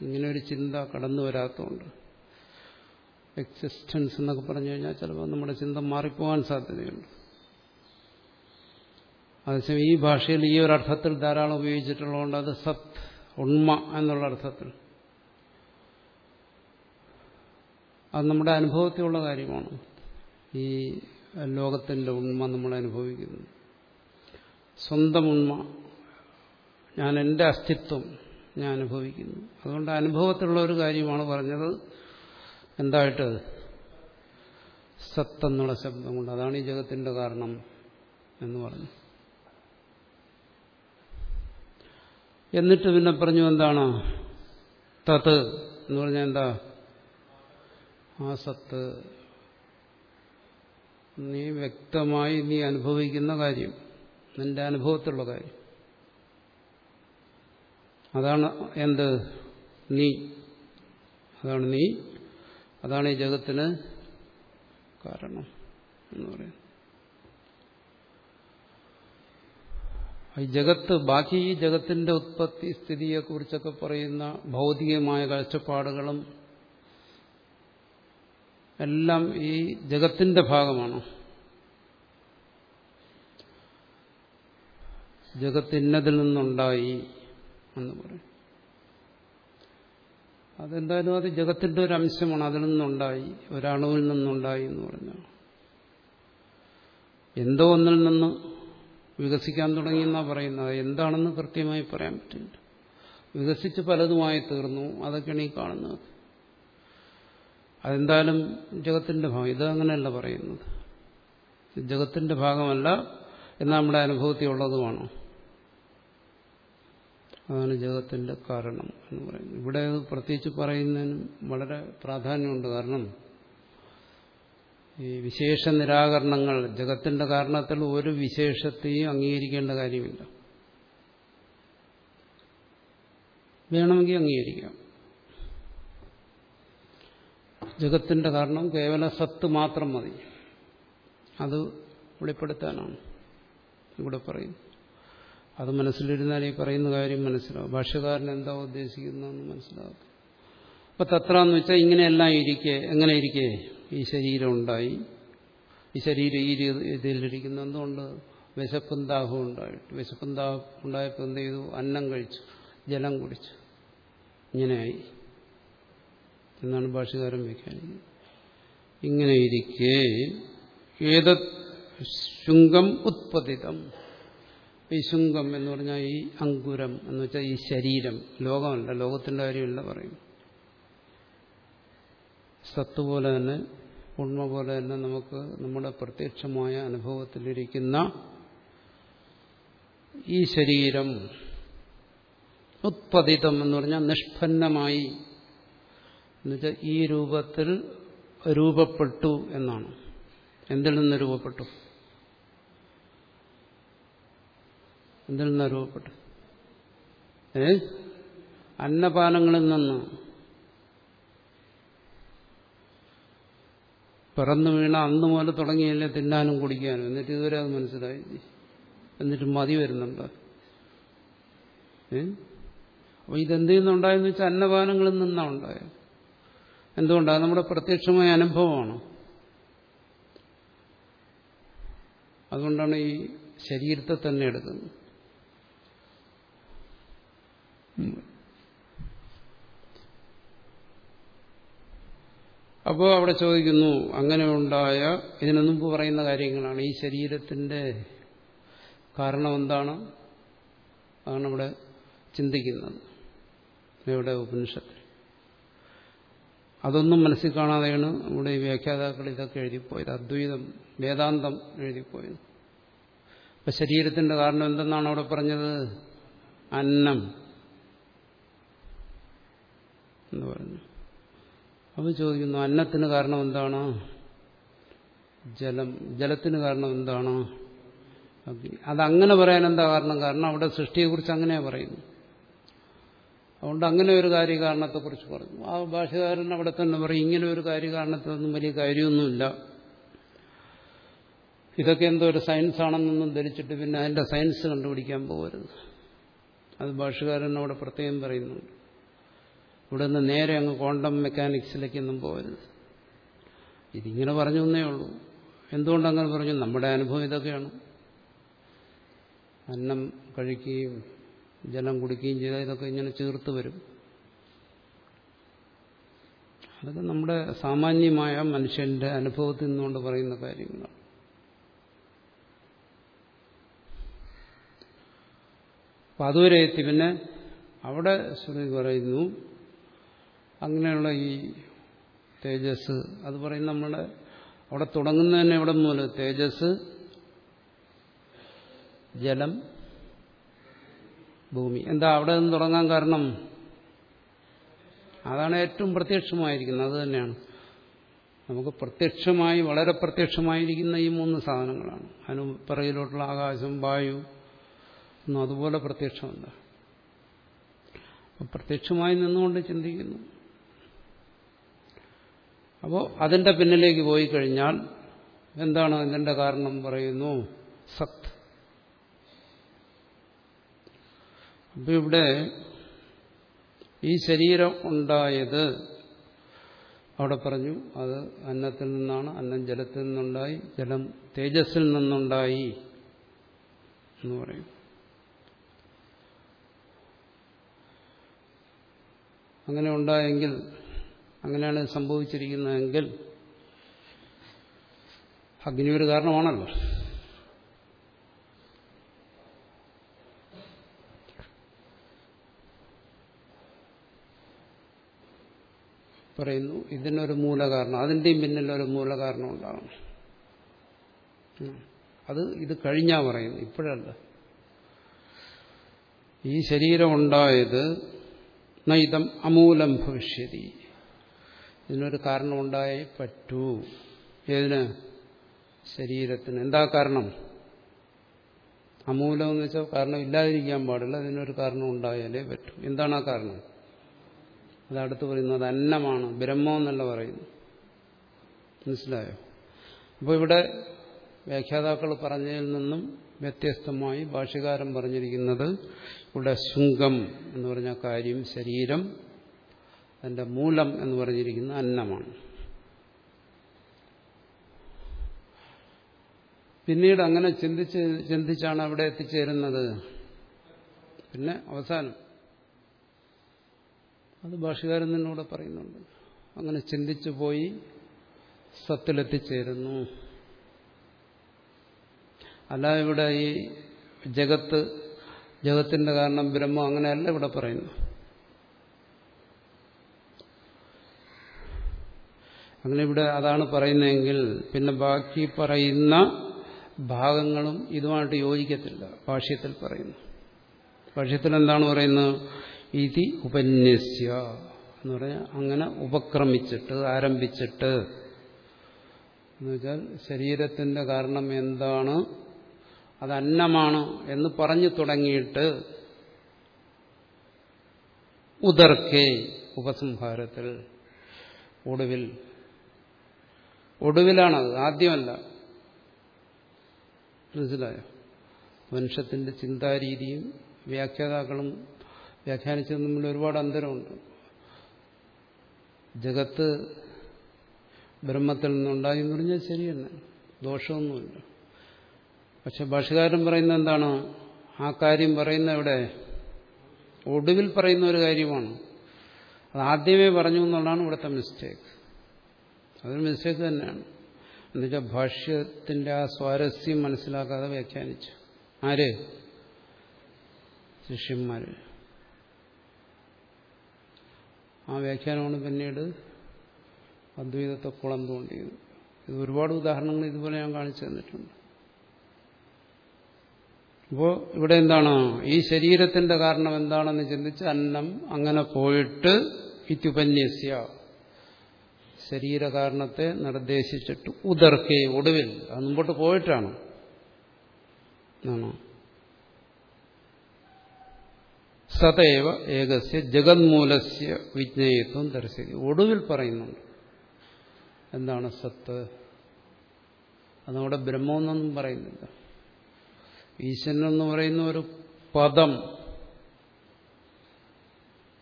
ഇങ്ങനെ ഒരു ചിന്ത കടന്നു വരാത്തതുകൊണ്ട് എക്സിസ്റ്റൻസ് എന്നൊക്കെ പറഞ്ഞു കഴിഞ്ഞാൽ ചിലപ്പോൾ നമ്മുടെ ചിന്ത മാറിപ്പോകാൻ സാധ്യതയുണ്ട്. അതേസമയം ഈ ഭാഷയിൽ ഈ ഒരു അർത്ഥത്തിൽ ധാരാളം ഉപയോഗിച്ചിട്ടുള്ളതുകൊണ്ട് അത് സത് ഉണ്മ എന്നുള്ള അർത്ഥത്തിൽ. അത് നമ്മുടെ അനുഭവത്തിലുള്ള കാര്യമാണ്. ഈ ലോകത്തിന്റെ ഉണ്മ നമ്മൾ അനുഭവിക്കുന്നു. സ്വന്തം ഉണ്മ. ഞാൻ എന്റെ അസ്തിത്വം ഞാൻ അനുഭവിക്കുന്നു. അതുകൊണ്ട് അനുഭവത്തിലുള്ള ഒരു കാര്യമാണ് പറഞ്ഞത് എന്തായിട്ട്? സത്ത് എന്നുള്ള ശബ്ദം കൊണ്ട്. അതാണ് ഈ ജഗത്തിന്റെ കാരണം എന്ന് പറഞ്ഞു. എന്നിട്ട് പിന്നെ പറഞ്ഞു എന്താണ്? തത് എന്ന് പറഞ്ഞാൽ എന്താ? ആ സത്ത്. നീ വ്യക്തമായി നീ അനുഭവിക്കുന്ന കാര്യം. നിന്റെ അനുഭവത്തിലുള്ള കാര്യം. അതാണ് എന്ത്? നീ. അതാണ് നീ. അതാണ് ഈ ജഗത്തിന് കാരണം എന്ന് പറയുന്നത്. ഈ ജഗത്ത് ബാക്കി ഈ ജഗത്തിന്റെ ഉത്പത്തി സ്ഥിതിയെക്കുറിച്ചൊക്കെ പറയുന്ന ഭൗതികമായ കാഴ്ചപ്പാടുകളും എല്ലാം ഈ ജഗത്തിന്റെ ഭാഗമാണ്. ജഗത്ത് ഇന്നതിൽ നിന്നുണ്ടായി എന്ന് പറയും. അതെന്തായാലും അത് ജഗത്തിന്റെ ഒരു അംശമാണ്. അതിൽ നിന്നുണ്ടായി ഒരാണുവിൽ നിന്നുണ്ടായി എന്ന് പറഞ്ഞാൽ. എന്തോ ഒന്നിൽ നിന്ന് വികസിക്കാൻ തുടങ്ങിയെന്നാ പറയുന്നത്. എന്താണെന്ന് കൃത്യമായി പറയാൻ പറ്റില്ല. വികസിച്ച് പലതുമായി തീർന്നു. അതൊക്കെയാണ് ഈ കാണുന്നത്. അതെന്തായാലും ജഗത്തിന്റെ ഭാഗം. ഇത് അങ്ങനെയല്ല പറയുന്നത്. ജഗത്തിന്റെ ഭാഗമല്ല എന്നാൽ നമ്മുടെ അനുഭവത്തിൽ ഉള്ളതുമാണ്. അതാണ് ജഗത്തിന്റെ കാരണം എന്ന് പറയുന്നത്. ഇവിടെ പ്രത്യേകിച്ച് പറയുന്നതിനും വളരെ പ്രാധാന്യമുണ്ട്. കാരണം ഈ വിശേഷ നിരാകരണങ്ങൾ ജഗത്തിന്റെ കാരണത്തിൽ ഒരു വിശേഷത്തെയും അംഗീകരിക്കേണ്ട കാര്യമില്ല. വേണമെങ്കിൽ അംഗീകരിക്കാം. ജഗത്തിന്റെ കാരണം കേവല സത്ത് മാത്രം മതി. അത് വെളിപ്പെടുത്താനാണ്. ഇവിടെ പറയുന്നു അത് മനസ്സിലിരുന്നാൽ ഈ പറയുന്ന കാര്യം മനസ്സിലാവും. ഭാഷകാരൻ എന്താ ഉദ്ദേശിക്കുന്നതെന്ന് മനസ്സിലാവും. അപ്പം തത്ര എന്ന് വെച്ചാൽ ഇങ്ങനെയെല്ലാം ഇരിക്കെ എങ്ങനെ ഇരിക്കെ? ഈ ശരീരം ഉണ്ടായി ഈ ശരീരം ഈ രീതിയിലിരിക്കുന്ന എന്തുകൊണ്ട്? വിശപ്പും ദാഹവും ഉണ്ടായിട്ട്. വിശപ്പും ദാഹം ഉണ്ടായപ്പോൾ എന്ത് ചെയ്തു? അന്നം കഴിച്ചു. ജലം കുടിച്ചു. ഇങ്ങനെയായി. എന്നാണ് ഭാഷകാരൻ വ്യാഖ്യാനിക്കുന്നത്. ഇങ്ങനെ ഇരിക്കെ ഏതത് ശുങ്കം ഉത്പതിതം. ഈ ശുങ്കം എന്ന് പറഞ്ഞാൽ ഈ അങ്കുരം എന്ന് വെച്ചാൽ ഈ ശരീരം. ലോകമല്ല ലോകത്തിന്റെ കാര്യമല്ല പറയും സത്ത് പോലെ തന്നെ ഉണ്മ പോലെ തന്നെ നമുക്ക് നമ്മുടെ പ്രത്യക്ഷമായ അനുഭവത്തിലിരിക്കുന്ന ഈ ശരീരം ഉത്പതിതം എന്ന് പറഞ്ഞാൽ നിഷ്പന്നമായി എന്നുവെച്ചാൽ ഈ രൂപത്തിൽ രൂപപ്പെട്ടു എന്നാണ്. എന്തിൽ നിന്ന് രൂപപ്പെട്ടു? എന്തിൽ നിന്ന് രൂപപ്പെട്ടു? ഏ? അന്നപാനങ്ങളിൽ നിന്ന്. പിറന്നു വീണ അന്ന് മുതൽ തുടങ്ങിയല്ലേ തിന്നാനും കുടിക്കാനും. എന്നിട്ട് ഇതുവരെ അത് മനസ്സിലായി. എന്നിട്ട് മതി വരുന്നുണ്ട്. ഏ? അപ്പൊ ഇതെന്തിൽ നിന്നുണ്ടായെന്ന് വെച്ചാൽ അന്നപാനങ്ങളിൽ നിന്നാണ് ഉണ്ടായത്. എന്തുകൊണ്ടാണ് നമ്മുടെ പ്രത്യക്ഷമായ അനുഭവമാണ്. അതുകൊണ്ടാണ് ഈ ശരീരത്തെ തന്നെ എടുക്കുന്നത്. അപ്പോൾ അവിടെ ചോദിക്കുന്നു അങ്ങനെ ഉണ്ടായ ഇതിനു മുമ്പ് പറയുന്ന കാര്യങ്ങളാണ്. ഈ ശരീരത്തിന്റെ കാരണം എന്താണ്? അതാണ് ഇവിടെ ചിന്തിക്കുന്നത്. ഇവിടെ ഉപനിഷത്തിൽ അതൊന്നും മനസ്സിൽ കാണാതെയാണ് നമ്മുടെ ഈ വ്യാഖ്യാതാക്കൾ ഇതൊക്കെ എഴുതിപ്പോയത്. അദ്വൈതം വേദാന്തം എഴുതിപ്പോയത്. അപ്പൊ ശരീരത്തിന്റെ കാരണം എന്തെന്നാണ് അവിടെ പറഞ്ഞത്? അന്നം എന്ന് പറഞ്ഞു. അവ ചോദിക്കുന്നു അന്നത്തിന് കാരണം എന്താണ്? ജലം. ജലത്തിന് കാരണം എന്താണ്? അഗ്നി. അതങ്ങനെ പറയാൻ എന്താ കാരണം? കാരണം അവിടെ സൃഷ്ടിയെക്കുറിച്ച് അങ്ങനെയാണ് പറയുന്നു അതുകൊണ്ട് അങ്ങനെ ഒരു കാര്യകാരണത്തെക്കുറിച്ച് പറഞ്ഞു. ആ ഭാഷകാരൻ അവിടെ തന്നെ പറയും ഇങ്ങനെ ഒരു കാര്യകാരണത്തൊന്നും വലിയ കാര്യമൊന്നുമില്ല. ഇതൊക്കെ എന്തോ ഒരു സയൻസ് ആണെന്നൊന്നും ധരിച്ചിട്ട് പിന്നെ അതിന്റെ സയൻസ് കണ്ടുപിടിക്കാൻ പോകരുത്. അത് ഭാഷകാരൻ അവിടെ പ്രത്യേകം പറയുന്നുണ്ട്. ഇവിടെ നിന്ന് നേരെ അങ്ങ് ക്വാണ്ടം മെക്കാനിക്സിലേക്കൊന്നും പോകരുത്. ഇതിങ്ങനെ പറഞ്ഞു എന്നേ ഉള്ളൂ. എന്തുകൊണ്ടങ്ങനെ പറഞ്ഞു? നമ്മുടെ അനുഭവം ഇതൊക്കെയാണ്. അന്നം കഴിക്കുകയും ജലം കുടിക്കുകയും ചെയ്താൽ ഇതൊക്കെ ഇങ്ങനെ ചേർത്ത് വരും. അതൊക്കെ നമ്മുടെ സാമാന്യമായ മനുഷ്യന്റെ അനുഭവത്തിൽ നിന്നുകൊണ്ട് പറയുന്ന കാര്യങ്ങളാണ്. അപ്പം അതുവരെ എത്തി. പിന്നെ അവിടെ ശ്രുതി പറയുന്നു അങ്ങനെയുള്ള ഈ തേജസ് അത് പറയും നമ്മളെ അവിടെ തുടങ്ങുന്നതന്നെ എവിടെ മൂലം തേജസ് ജലം ഭൂമി. എന്താ അവിടെ നിന്ന് തുടങ്ങാൻ കാരണം? അതാണ് ഏറ്റവും പ്രത്യക്ഷമായിരിക്കുന്നത്. അത് തന്നെയാണ്. നമുക്ക് പ്രത്യക്ഷമായി വളരെ പ്രത്യക്ഷമായിരിക്കുന്ന ഈ മൂന്ന് സാധനങ്ങളാണ്. അതിന് പിറകിലോട്ടുള്ള ആകാശം വായു ഒന്നും അതുപോലെ പ്രത്യക്ഷമല്ല. പ്രത്യക്ഷമായി നിന്നുകൊണ്ട് ചിന്തിക്കുന്നു. അപ്പോൾ അതിന്റെ പിന്നിലേക്ക് പോയി കഴിഞ്ഞാൽ എന്താണ് അതിന്റെ കാരണം പറയുന്നു? സത്ത്. അപ്പൊ ഇവിടെ ഈ ശരീരം ഉണ്ടായത് അവിടെ പറഞ്ഞു അത് അന്നത്തിൽ നിന്നാണ് അന്നം ജലത്തിൽ നിന്നുണ്ടായി ജലം തേജസ്സിൽ നിന്നുണ്ടായി എന്ന് പറയും. അങ്ങനെ ഉണ്ടായെങ്കിൽ അങ്ങനെയാണ് സംഭവിച്ചിരിക്കുന്നതെങ്കിൽ അഗ്നി ഒരു കാരണമാണല്ലോ. പറയുന്നു. ഇതിനൊരു മൂലകാരണം അതിന്റെയും പിന്നിൽ ഒരു മൂലകാരണം ഉണ്ടാവണം. അത് ഇത് കഴിഞ്ഞാ പറയുന്നു. ഇപ്പോഴല്ല. ഈ ശരീരം ഉണ്ടായത് നൈതം അമൂലം ഭവിഷ്യതി. ഇതിനൊരു കാരണം ഉണ്ടായേ പറ്റൂ. ഏതിന്? ശരീരത്തിന്. എന്താ കാരണം? അമൂലം എന്ന് വെച്ചാൽ കാരണം ഇല്ലാതിരിക്കാൻ പാടില്ല. അതിനൊരു കാരണം ഉണ്ടായാലേ പറ്റൂ. എന്താണ് ആ കാരണം? അത് അടുത്ത് പറയുന്നത് അന്നമാണ് ബ്രഹ്മം എന്നല്ല പറയുന്നു മനസ്സിലായോ? അപ്പോൾ ഇവിടെ വ്യാഖ്യാതാക്കൾ പറഞ്ഞതിൽ നിന്നും വ്യത്യസ്തമായി ഭാഷകാരം പറഞ്ഞിരിക്കുന്നത് ഇവിടെ ശുങ്കം എന്ന് പറഞ്ഞ കാര്യം ശരീരം അതിന്റെ മൂലം എന്ന് പറഞ്ഞിരിക്കുന്ന അന്നമാണ്. പിന്നീട് അങ്ങനെ ചിന്തിച്ച് ചിന്തിച്ചാണ് അവിടെ എത്തിച്ചേരുന്നത്. പിന്നെ അവസാനം. അത് ഭാഷകാരൻ തന്നെ പറയുന്നുണ്ട്. അങ്ങനെ ചിന്തിച്ചു പോയി സത്തിലെത്തിച്ചേരുന്നു. അല്ല ഇവിടെ ഈ ജഗത്ത് ജഗത്തിന്റെ കാരണം ബ്രഹ്മം അങ്ങനെയല്ല ഇവിടെ പറയുന്നു. അങ്ങനെ ഇവിടെ അതാണ് പറയുന്നതെങ്കിൽ പിന്നെ ബാക്കി പറയുന്ന ഭാഗങ്ങളും ഇതുമായിട്ട് യോജിക്കത്തില്ല. ഭാഷ്യത്തിൽ പറയുന്നു. ഭാഷ്യത്തിൽ എന്താണ് പറയുന്നത്? ഇതി ഉപന്യസ്യ എന്ന് പറഞ്ഞാൽ അങ്ങനെ ഉപക്രമിച്ചിട്ട് ആരംഭിച്ചിട്ട്. എന്നുവെച്ചാൽ ശരീരത്തിന്റെ കാരണം എന്താണ് അത് അന്നമാണ് എന്ന് പറഞ്ഞു തുടങ്ങിയിട്ട് ഉദർക്കേ ഉപസംഹാരത്തിൽ. ഒടുവിൽ ഒടുവിലാണത് ആദ്യമല്ല. മനസ്സിലായോ? മനുഷ്യത്തിന്റെ ചിന്താരീതിയും വ്യാഖ്യാതാക്കളും വ്യാഖ്യാനിച്ചതും തമ്മിൽ ഒരുപാട് അന്തരമുണ്ട്. ജഗത്ത് ബ്രഹ്മത്തിൽ നിന്നുണ്ടായി എന്ന് പറഞ്ഞാൽ ശരി തന്നെ. ദോഷമൊന്നുമില്ല. പക്ഷെ ഭാഷകാരൻ പറയുന്ന എന്താണ്? ആ കാര്യം പറയുന്ന ഇവിടെ ഒടുവിൽ പറയുന്ന ഒരു കാര്യമാണ്. അത് ആദ്യമേ പറഞ്ഞു എന്നുള്ളതാണ് ഇവിടുത്തെ മിസ്റ്റേക്ക് അതൊരു മിസ്റ്റേക്ക് തന്നെയാണ്. എന്നുവെച്ചാൽ ഭാഷ്യത്തിന്റെ ആ സ്വാരസ്യം മനസ്സിലാക്കാതെ വ്യാഖ്യാനിച്ചു. ആര്? ശിഷ്യന്മാര്. ആ വ്യാഖ്യാനമാണ് പിന്നീട് അദ്വൈതത്തെ കുളം തോണ്ടിയത് ഇത് ഒരുപാട് ഉദാഹരണങ്ങൾ ഇതുപോലെ ഞാൻ കാണിച്ചു തന്നിട്ടുണ്ട്. അപ്പോൾ ഇവിടെ എന്താണ്? ഈ ശരീരത്തിന്റെ കാരണം എന്താണെന്ന് ചിന്തിച്ച് അന്നം അങ്ങനെ പോയിട്ട് ഇത്യുപന്യസ്യ. ശരീരകാരണത്തെ നിർദ്ദേശിച്ചിട്ട് ഉദർക്കേ ഒടുവിൽ അത് മുമ്പോട്ട് പോയിട്ടാണ്. ആണോ സതേവ ഏകസ്യ ജഗന്മൂലസ്യ വിജ്ഞേയത്വം ദർശിക്കും ഒടുവിൽ പറയുന്നുണ്ട്. എന്താണ് സത്ത്? അതവിടെ ബ്രഹ്മമെന്നൊന്നും പറയുന്നില്ല. ഈശ്വരൻ എന്ന് പറയുന്ന ഒരു പദം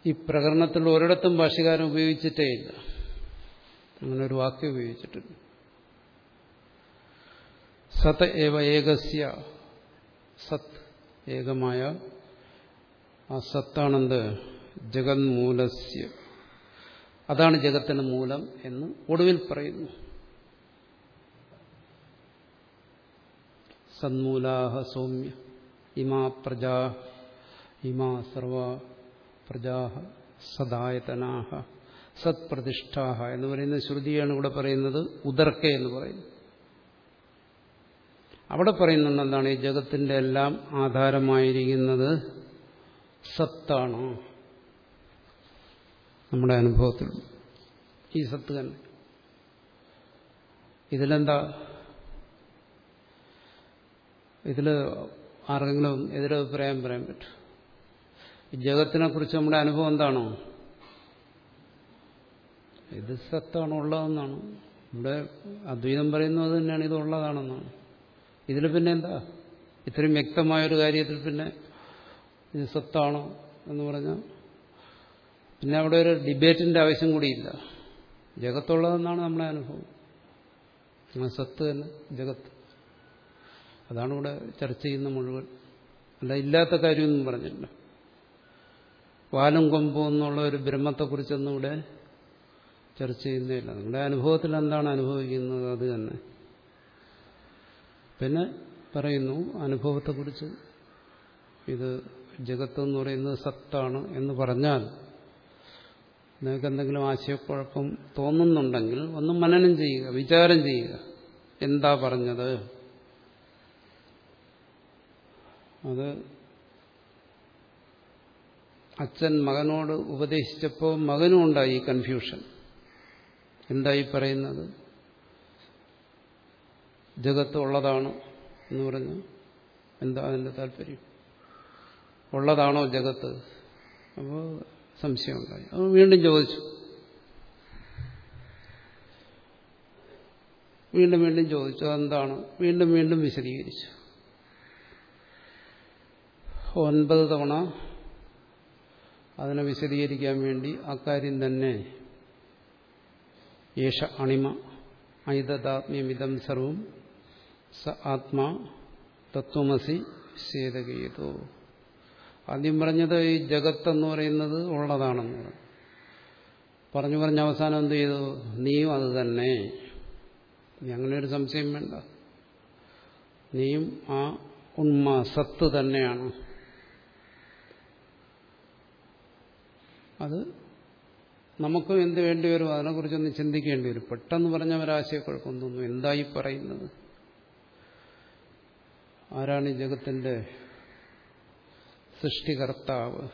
ഈ പ്രകരണത്തിൽ ഒരിടത്തും ഭാഷകാരൻ ഉപയോഗിച്ചിട്ടേ ഇല്ല. അങ്ങനെ ഒരു വാക്യം ഉപയോഗിച്ചിട്ടില്ല. സത് ഏവ ഏകസ്യ. സത് ഏകമായ ആ സത്താണെന്ത്? ജഗന്മൂലസ്യ. അതാണ് ജഗത്തിന് മൂലം എന്ന് ഒടുവിൽ പറയുന്നു. സന്മൂലാഹ സൗമ്യ. ഇമാ പ്രജാ ഇമാ സർവ പ്രജാ സദായതനാഹ സത്പ്രതിഷ്ഠാഹ എന്ന് പറയുന്ന ശ്രുതിയാണ് ഇവിടെ പറയുന്നത് ഉദർക്ക എന്ന് പറയുന്നു. അവിടെ പറയുന്നുണ്ട് എന്താണ് ഈ ജഗത്തിന്റെ എല്ലാം ആധാരമായിരിക്കുന്നത് സത്താണ് നമ്മുടെ അനുഭവത്തിൽ. ഈ സത്ത് തന്നെ. ഇതിലെന്താ? ഇതിൽ ആർക്കെങ്കിലും എതിരഭിപ്രായം പറയാൻ പറ്റും. ജഗത്തിനെ കുറിച്ച് നമ്മുടെ അനുഭവം എന്താണോ? ഇത് സത്താണ് ഉള്ളതെന്നാണ്. ഇവിടെ അദ്വൈതം പറയുന്നത് തന്നെയാണ് ഇത് ഉള്ളതാണെന്നാണ്. ഇതിൽ പിന്നെ എന്താ ഇത്രയും വ്യക്തമായൊരു കാര്യത്തിൽ പിന്നെ ഇത് സ്വത്താണോ എന്ന് പറഞ്ഞാൽ പിന്നെ അവിടെ ഒരു ഡിബേറ്റിന്റെ ആവശ്യം കൂടിയില്ല. ജഗത്തുള്ളതെന്നാണ് നമ്മുടെ അനുഭവം. സ്വത്ത് തന്നെ ജഗത്ത്. അതാണ് ഇവിടെ ചർച്ച ചെയ്യുന്ന മുഴുവൻ. അല്ല ഇല്ലാത്ത കാര്യമൊന്നും പറഞ്ഞില്ല വാലും കൊമ്പും എന്നുള്ള ഒരു ബ്രഹ്മത്തെക്കുറിച്ചൊന്നും ഇവിടെ ചർച്ച ചെയ്യുന്നില്ല നിങ്ങളുടെ അനുഭവത്തിൽ എന്താണ് അനുഭവിക്കുന്നത് അത് തന്നെ. പിന്നെ പറയുന്നു അനുഭവത്തെക്കുറിച്ച് ഇത് ജഗത്ത് എന്ന് പറയുന്നത് സത്താണ് എന്ന് പറഞ്ഞാൽ നിങ്ങൾക്ക് എന്തെങ്കിലും ആശയക്കുഴപ്പം തോന്നുന്നുണ്ടെങ്കിൽ ഒന്ന് മനനം ചെയ്യുക വിചാരം ചെയ്യുക. എന്താ പറഞ്ഞത്? അത് അച്ഛൻ മകനോട് ഉപദേശിച്ചപ്പോൾ മകനും ഉണ്ടായി കൺഫ്യൂഷൻ എന്തായി പറയുന്നത്? ജഗത്ത് ഉള്ളതാണ് എന്ന് പറഞ്ഞു എന്താ അതിന്റെ താല്പര്യം? ഉള്ളതാണോ ജഗത്ത്? അപ്പോൾ സംശയമുണ്ടായി. അത് വീണ്ടും ചോദിച്ചു. വീണ്ടും വീണ്ടും ചോദിച്ചു അതെന്താണ്? വീണ്ടും വീണ്ടും വിശദീകരിച്ചു. ഒൻപത് തവണ അതിനെ വിശദീകരിക്കാൻ വേണ്ടി അക്കാര്യം തന്നെ യേശ അണിമ ഐതദാത്മ്യമിതം സർവം സ ആത്മാ തത്വമസി സേതകീയതോ ആദ്യം പറഞ്ഞത് ഈ ജഗത്തെന്ന് പറയുന്നത് ഉള്ളതാണെന്ന്. പറഞ്ഞു പറഞ്ഞു പറഞ്ഞ അവസാനം എന്ത് ചെയ്തു? നീയും അത് തന്നെ. അങ്ങനെ ഒരു സംശയം വേണ്ട. നീയും ആ ഉണ്മ സത്ത് തന്നെയാണ്. അത് നമുക്കും എന്ത് വേണ്ടി വരും? അതിനെക്കുറിച്ചൊന്ന് ചിന്തിക്കേണ്ടി വരും. പെട്ടെന്ന് പറഞ്ഞ ഒരാശയക്കുഴപ്പം തോന്നുന്നു എന്തായി പറയുന്നത്? ആരാണ് ഈ ജഗത്തിന്റെ സൃഷ്ടികർത്താവ്.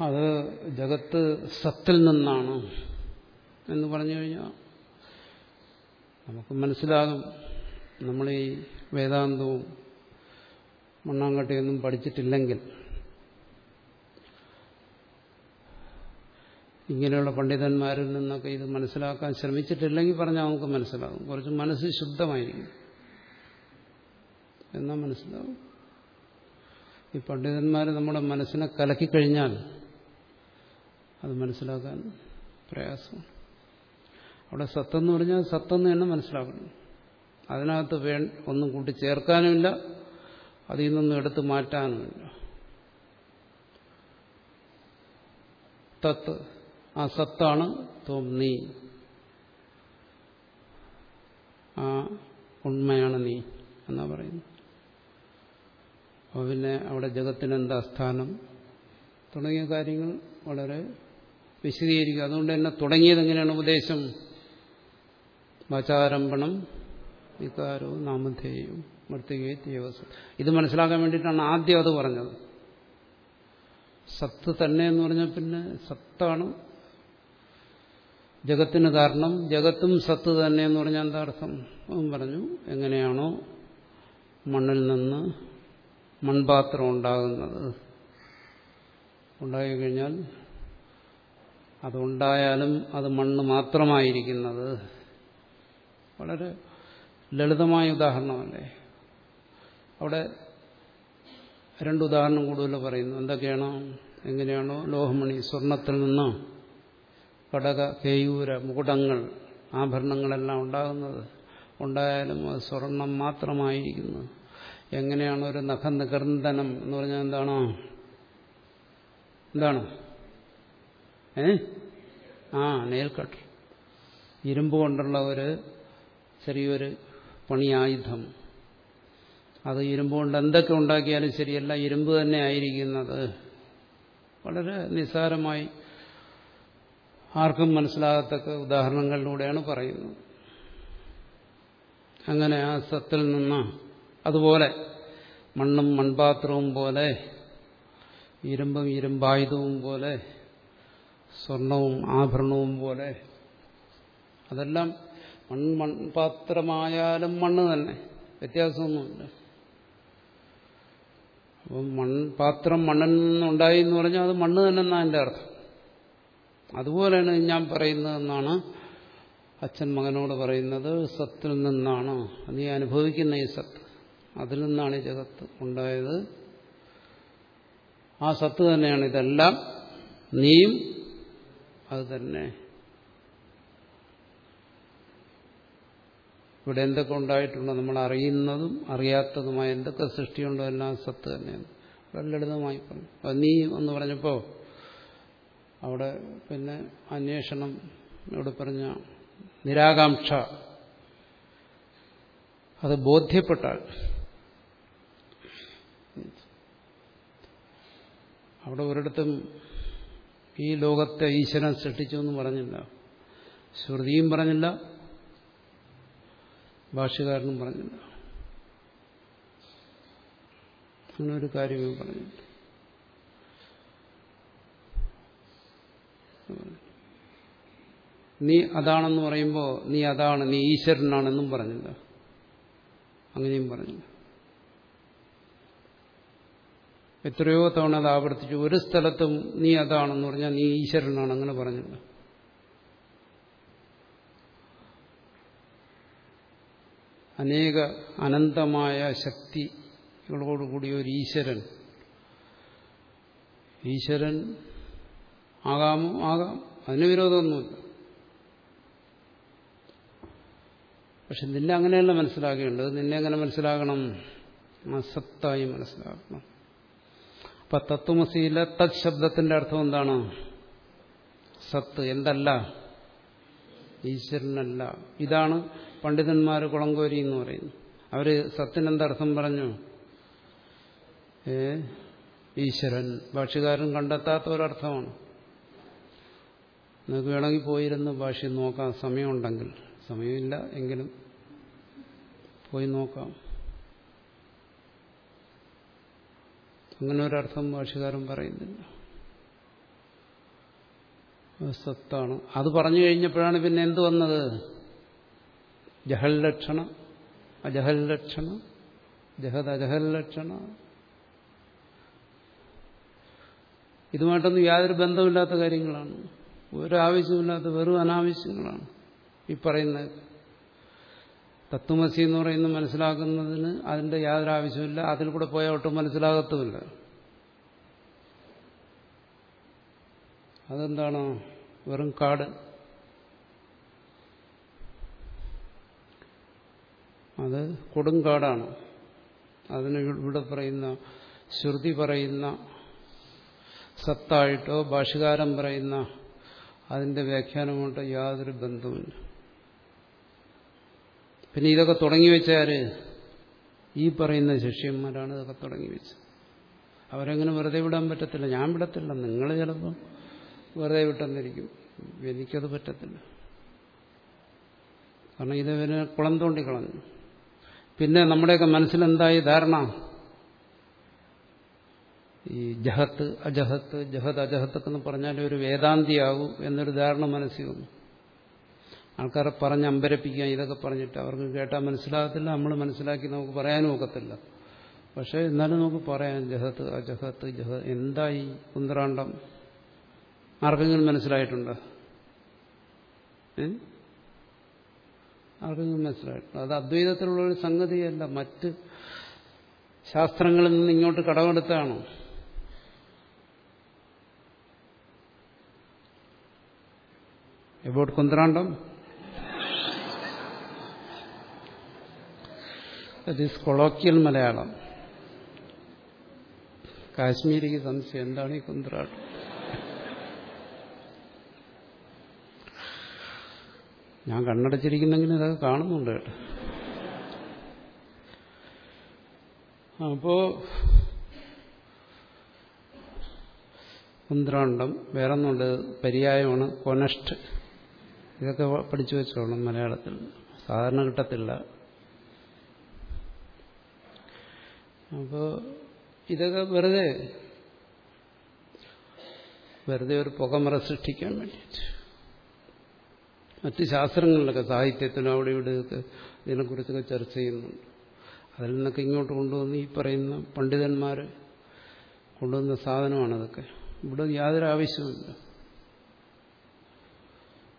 അത് ജഗത്ത് സത്തിൽ നിന്നാണ് എന്ന് പറഞ്ഞു കഴിഞ്ഞാൽ നമുക്ക് മനസ്സിലാകും. നമ്മൾ ഈ വേദാന്തവും മണ്ണാങ്കട്ടയൊന്നും പഠിച്ചിട്ടില്ലെങ്കിൽ ഇങ്ങനെയുള്ള പണ്ഡിതന്മാരിൽ നിന്നൊക്കെ ഇത് മനസ്സിലാക്കാൻ ശ്രമിച്ചിട്ടില്ലെങ്കിൽ പറഞ്ഞാൽ നമുക്ക് മനസ്സിലാകും. കുറച്ച് മനസ്സ് ശുദ്ധമായിരിക്കും. എന്നാൽ മനസ്സിലാവും? ഈ പണ്ഡിതന്മാർ നമ്മുടെ മനസ്സിനെ കലക്കിക്കഴിഞ്ഞാൽ അത് മനസ്സിലാക്കാൻ പ്രയാസമാണ്. അവിടെ സത്തെന്ന് പറഞ്ഞാൽ സത്തെന്ന് തന്നെ മനസ്സിലാക്കണം. അതിനകത്ത് വേ ഒന്നും കൂട്ടി ചേർക്കാനുമില്ല അതിൽ നിന്നൊന്നും എടുത്തു മാറ്റാനുമില്ല. തത്ത് ആ സത്താണ് തോം നീ. ആ ഉണ്മയാണ് നീ എന്നാ പറയുന്നു അപ്പോൾ പിന്നെ അവിടെ ജഗത്തിനെന്താ സ്ഥാനം തുടങ്ങിയ കാര്യങ്ങൾ വളരെ വിശദീകരിക്കുക. അതുകൊണ്ട് തന്നെ തുടങ്ങിയത് എങ്ങനെയാണ് ഉപദേശം? വാചാരംഭണം വികാരവും നാമധേയവും മൃത്തികയെ തീവസം ഇത് മനസ്സിലാക്കാൻ വേണ്ടിയിട്ടാണ് ആദ്യം അത് പറഞ്ഞത്. സത്ത് തന്നെ എന്ന് പറഞ്ഞാൽ പിന്നെ സത്താണ്. ജഗത്തിന് കാരണം ജഗത്തും സത്ത് തന്നെ എന്ന് പറഞ്ഞാൽ എന്താ അർത്ഥം? പറഞ്ഞു എങ്ങനെയാണോ മണ്ണിൽ നിന്ന് മൺപാത്രം ഉണ്ടാകുന്നത്. ഉണ്ടായിക്കഴിഞ്ഞാൽ അതുണ്ടായാലും അത് മണ്ണ് മാത്രമായിരിക്കുന്നത്. വളരെ ലളിതമായ ഉദാഹരണമല്ലേ? അവിടെ രണ്ട് ഉദാഹരണം കൂടുതൽ പറയുന്നു. എന്തൊക്കെയാണ്? എങ്ങനെയാണോ ലോഹമണി സ്വർണത്തിൽ നിന്ന് കടക കേയൂര മുകുടങ്ങൾ ആഭരണങ്ങളെല്ലാം ഉണ്ടാകുന്നത്. ഉണ്ടായാലും അത് സ്വർണം മാത്രമായിരിക്കുന്നു. എങ്ങനെയാണ് ഒരു നഖനികർന്ദനം എന്ന് പറഞ്ഞാൽ എന്താണോ? എന്താണ്? ഏ? ആ നെയിൽ ഇരുമ്പ് കൊണ്ടുള്ള ഒരു ചെറിയൊരു പണിയായുധം. അത് ഇരുമ്പ് കൊണ്ട് എന്തൊക്കെ ഉണ്ടാക്കിയാലും ശരിയല്ല ഇരുമ്പ് തന്നെ ആയിരിക്കുന്നത്. വളരെ നിസ്സാരമായി ആർക്കും മനസ്സിലാകത്തക്ക ഉദാഹരണങ്ങളിലൂടെയാണ് പറയുന്നത്. അങ്ങനെ ആ സത്തിൽ നിന്ന് അതുപോലെ മണ്ണും മൺപാത്രവും പോലെ ഇരുമ്പും ഇരുമ്പായുധവും പോലെ സ്വർണവും ആഭരണവും പോലെ അതെല്ലാം മൺ മൺപാത്രമായാലും മണ്ണ് തന്നെ. വ്യത്യാസമൊന്നുമില്ല. അപ്പം മൺപാത്രം മണ്ണിൽ നിന്നുണ്ടായി എന്ന് പറഞ്ഞാൽ അത് മണ്ണ് തന്നെ എന്നാണ് എന്റെ അർത്ഥം. അതുപോലെയാണ് ഞാൻ പറയുന്നതെന്നാണ് അച്ഛൻ മകനോട് പറയുന്നത്. സത്തിൽ നിന്നാണ്. നീ അനുഭവിക്കുന്ന ഈ സത്ത്. അതിൽ നിന്നാണ് ഈ ജഗത്ത് ഉണ്ടായത്. ആ സത്ത് തന്നെയാണ് ഇതെല്ലാം. നീയും അത് തന്നെ. ഇവിടെ എന്തൊക്കെ ഉണ്ടായിട്ടുണ്ടോ നമ്മൾ അറിയുന്നതും അറിയാത്തതുമായ എന്തൊക്കെ സൃഷ്ടിയുണ്ടോ എല്ലാം സത്ത് തന്നെയാണ്. വളരെ ലളിതമായി പറഞ്ഞു. അപ്പം നീ എന്ന് പറഞ്ഞപ്പോൾ അവിടെ പിന്നെ അന്വേഷണം ഇവിടെ പറഞ്ഞ നിരാകാംക്ഷ. അത് ബോധ്യപ്പെട്ടാൽ അവിടെ ഒരിടത്തും ഈ ലോകത്തെ ഈശ്വരൻ സൃഷ്ടിച്ചു എന്ന് പറഞ്ഞില്ല. ശ്രുതിയും പറഞ്ഞില്ല. ഭാഷകാരനും പറഞ്ഞില്ല. അങ്ങനെ ഒരു കാര്യവും പറഞ്ഞില്ല. നീ അതാണെന്ന് പറയുമ്പോൾ നീ അതാണ് നീ ഈശ്വരനാണെന്നും പറഞ്ഞില്ല. അങ്ങനെയും പറഞ്ഞില്ല. എത്രയോ തവണ അത് ആവർത്തിച്ചു. ഒരു സ്ഥലത്തും നീ അതാണെന്ന് പറഞ്ഞാൽ നീ ഈശ്വരനാണ് അങ്ങനെ പറഞ്ഞില്ല അനേക അനന്തമായ ശക്തികളോടുകൂടി ഒരു ഈശ്വരൻ. ഈശ്വരൻ ആകാമോ ആകാം. അതിന് വിരോധമൊന്നുമില്ല. പക്ഷെ നിന്നെ അങ്ങനെയല്ല മനസ്സിലാക്കേണ്ടത്. നിന്നെ എങ്ങനെ മനസ്സിലാകണം അസത്തായി മനസ്സിലാക്കണം. അപ്പൊ തത്വമസിയിലെ തത് ശബ്ദത്തിന്റെ അർത്ഥം എന്താണ്? സത്ത് എന്തല്ല? ഈശ്വരനല്ല. ഇതാണ് പണ്ഡിതന്മാർ കുളങ്കോരി എന്ന് പറയുന്നു അവർ സത്തിനെന്തർത്ഥം പറഞ്ഞു? ഏ? ഈശ്വരൻ. ഭാഷ്യകാരൻ കണ്ടെത്താത്ത ഒരർത്ഥമാണ്. നിങ്ങൾക്ക് വേണമെങ്കിൽ പോയിരുന്ന് ഭാഷ്യം നോക്കാം. സമയമുണ്ടെങ്കിൽ. സമയമില്ല എങ്കിലും പോയി നോക്കാം. അങ്ങനെ ഒരർത്ഥം ഭാഷകാരൻ പറയുന്നില്ല സത്താണ്. അത് പറഞ്ഞു കഴിഞ്ഞപ്പോഴാണ് പിന്നെ എന്ത് വന്നത്? ജഹൽ ലക്ഷണ അജഹൽ ലക്ഷണ ജഹദ് അജഹൽ ലക്ഷണ ഇതുമായിട്ടൊന്നും യാതൊരു ബന്ധമില്ലാത്ത കാര്യങ്ങളാണ്. ഒരു ആവശ്യമില്ലാത്ത വെറും അനാവശ്യങ്ങളാണ് ഈ പറയുന്നത് തത്വമസി എന്ന് പറയുന്നത് മനസ്സിലാക്കുന്നതിന് അതിന്റെ യാതൊരു ആവശ്യമില്ല അതിൽ കൂടെ പോയാൽ ഒട്ടും മനസ്സിലാകത്തുമില്ല. അതെന്താണ്? വെറും കാട്. അത് കൊടുങ്കാടാണ് അതിന് ഇവിടെ പറയുന്ന ശ്രുതി പറയുന്ന സത്തായിട്ടോ ഭാഷകാരം പറയുന്ന അതിന്റെ വ്യാഖ്യാനമായിട്ടോ യാതൊരു ബന്ധവുമില്ല. പിന്നെ ഇതൊക്കെ തുടങ്ങി ഈ പറയുന്ന ശിഷ്യന്മാരാണ് ഇതൊക്കെ തുടങ്ങി വെച്ചത്. അവരങ്ങനെ വെറുതെ വിടാൻ പറ്റത്തില്ല. ഞാൻ വിടത്തില്ല. നിങ്ങൾ ചിലപ്പം വെറുതെ വിട്ടെന്നിരിക്കും. എനിക്കത് പറ്റത്തില്ല. കാരണം ഇതവരെ കുളം തോണ്ടി കളഞ്ഞു. പിന്നെ നമ്മുടെയൊക്കെ മനസ്സിലെന്തായി ധാരണ? ഈ ജഹത്ത് അജഹത്ത് ജഹത് അജഹത്ത് എന്ന് പറഞ്ഞാൽ ഒരു വേദാന്തിയാകും എന്നൊരു ധാരണ മനസ്സിൽ വന്നു. ആൾക്കാരെ പറഞ്ഞ് അമ്പരപ്പിക്കുക ഇതൊക്കെ പറഞ്ഞിട്ട് അവർക്ക് കേട്ടാൽ മനസ്സിലാകത്തില്ല നമ്മൾ മനസ്സിലാക്കി നമുക്ക് പറയാനും ഒക്കത്തില്ല. പക്ഷേ എന്നാലും നമുക്ക് പറയാം ജഹത്ത് അജഹത്ത് ജഹ എന്തായി കുന്തറാണ്ടം ആർക്കെങ്കിലും മനസ്സിലായിട്ടുണ്ടോ? ആർക്കെങ്കിലും മനസ്സിലായിട്ടുണ്ട്? അത് അദ്വൈതത്തിലുള്ള ഒരു സംഗതിയല്ല. മറ്റ് ശാസ്ത്രങ്ങളിൽ നിന്ന് ഇങ്ങോട്ട് കടമെടുത്താണ്? എബൌട്ട് കുന്തറാണ്ടം ദറ്റ് ഈസ് കൊളോക്കിയൽ മലയാളം കാശ്മീരിക്ക് സംശയം. എന്താണ് ഈ കുന്ദ്രാട്ട് ഞാൻ കണ്ണടച്ചിരിക്കുന്നെങ്കിൽ ഇതൊക്കെ കാണുന്നുണ്ട് കേട്ടോ. അപ്പോ കുന്ത്രാണ്ടം വേറൊന്നുണ്ട്. പര്യായമാണ്. കൊനഷ്ട്. ഇതൊക്കെ പഠിച്ചു വെച്ചോളണം മലയാളത്തിൽ. സാധാരണ കിട്ടത്തില്ല. അപ്പോൾ ഇതൊക്കെ വെറുതെ വെറുതെ ഒരു പുകമറ സൃഷ്ടിക്കാൻ വേണ്ടിയിട്ട്. മറ്റ് ശാസ്ത്രങ്ങളിലൊക്കെ സാഹിത്യത്തിനും അവിടെ ഇവിടെയൊക്കെ ഇതിനെക്കുറിച്ചൊക്കെ ചർച്ച ചെയ്യുന്നുണ്ട്. അതിൽ നിന്നൊക്കെ ഇങ്ങോട്ട് കൊണ്ടുവന്ന് ഈ പറയുന്ന പണ്ഡിതന്മാർ കൊണ്ടുവന്ന സാധനമാണതൊക്കെ ഇവിടെ യാതൊരു ആവശ്യവുമില്ല.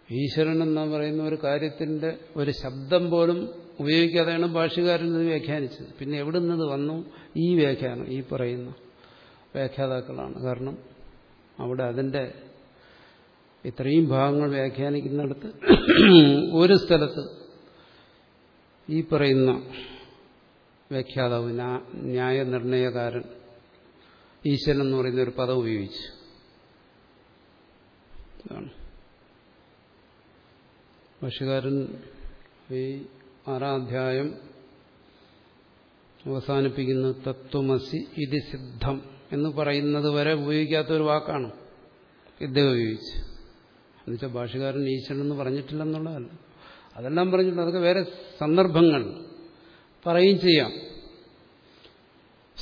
ഈശ്വരൻ എന്ന് പറയുന്ന ഒരു കാര്യത്തിന്റെ ഒരു ശബ്ദം പോലും ഉപയോഗിക്കാതെയാണ് ഭാഷകാരൻ ഇത് വ്യാഖ്യാനിച്ചത്. പിന്നെ എവിടെ നിന്നത് വന്നു? ഈ വ്യാഖ്യാനം ഈ പറയുന്ന വ്യാഖ്യാതാക്കളാണ്. കാരണം അവിടെ അതിന്റെ ഇത്രയും ഭാഗങ്ങൾ വ്യാഖ്യാനിക്കുന്നിടത്ത് ഒരു സ്ഥലത്ത് ഈ പറയുന്ന വ്യാഖ്യാതാവ് ന്യായനിർണയകാരൻ ഈശ്വരൻ എന്ന് പറയുന്ന ഒരു പദം ഉപയോഗിച്ചു. ഭാഷകാരൻ ഈ ആറാം അധ്യായം അവസാനിപ്പിക്കുന്ന തത്വമസി ഇതി സിദ്ധം എന്ന് പറയുന്നത് വരെ ഉപയോഗിക്കാത്ത ഒരു വാക്കാണ്. ഇദ്ദേഹം ഉപയോഗിച്ച്. എന്നുവെച്ചാൽ ഭാഷകാരൻ ഈശ്വരൻ എന്ന് പറഞ്ഞിട്ടില്ലെന്നുള്ളതല്ല. അതെല്ലാം പറഞ്ഞിട്ടുണ്ട്. അതൊക്കെ വേറെ സന്ദർഭങ്ങൾ. പറയും ചെയ്യാം.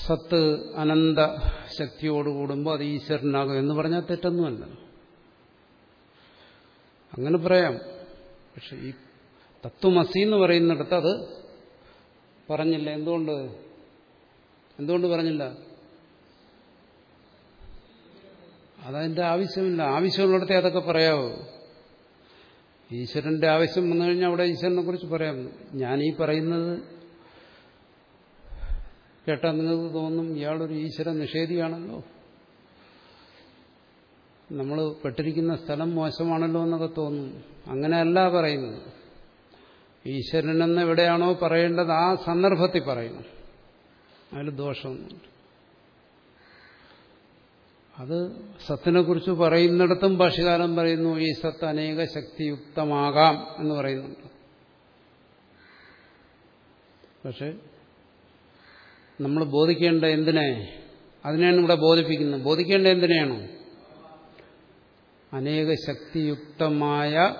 സത്ത് അനന്ത ശക്തിയോട് കൂടുമ്പോൾ അത് ഈശ്വരനാകും എന്ന് പറഞ്ഞാൽ തെറ്റൊന്നുമല്ല. അങ്ങനെ പറയാം. പക്ഷെ ഈ തത്വമസി എന്ന് പറയുന്നിടത്ത് അത് പറഞ്ഞില്ല. എന്തുകൊണ്ട്? എന്തുകൊണ്ട് പറഞ്ഞില്ല? അതതിന്റെ ആവശ്യമില്ല. ആവശ്യമുള്ളിടത്തെ അതൊക്കെ പറയാവോ. ഈശ്വരന്റെ ആവശ്യം വന്നു കഴിഞ്ഞാൽ അവിടെ ഈശ്വരനെ കുറിച്ച് പറയാം. ഈ പറയുന്നത് കേട്ടാൽ നിങ്ങൾക്ക് തോന്നും ഇയാളൊരു ഈശ്വര നിഷേധിയാണല്ലോ. നമ്മൾ പെട്ടിരിക്കുന്ന സ്ഥലം മോശമാണല്ലോ എന്നൊക്കെ തോന്നും. അങ്ങനെയല്ല പറയുന്നത്. ഈശ്വരനെന്ന് എവിടെയാണോ പറയേണ്ടത് ആ സന്ദർഭത്തിൽ പറയുന്നു. അതിൽ ദോഷമൊന്നുമില്ല. അത് സത്തിനെക്കുറിച്ച് പറയുന്നിടത്തും ഭാഷകാലം പറയുന്നു ഈ സത്ത് അനേക ശക്തിയുക്തമാകാം എന്ന് പറയുന്നുണ്ട്. പക്ഷെ നമ്മൾ ബോധിക്കേണ്ട എന്തിനെ? അതിനെയാണ് ഇവിടെ ബോധിപ്പിക്കുന്നത്. ബോധിക്കേണ്ട എന്തിനെയാണോ? അനേക ശക്തിയുക്തമായ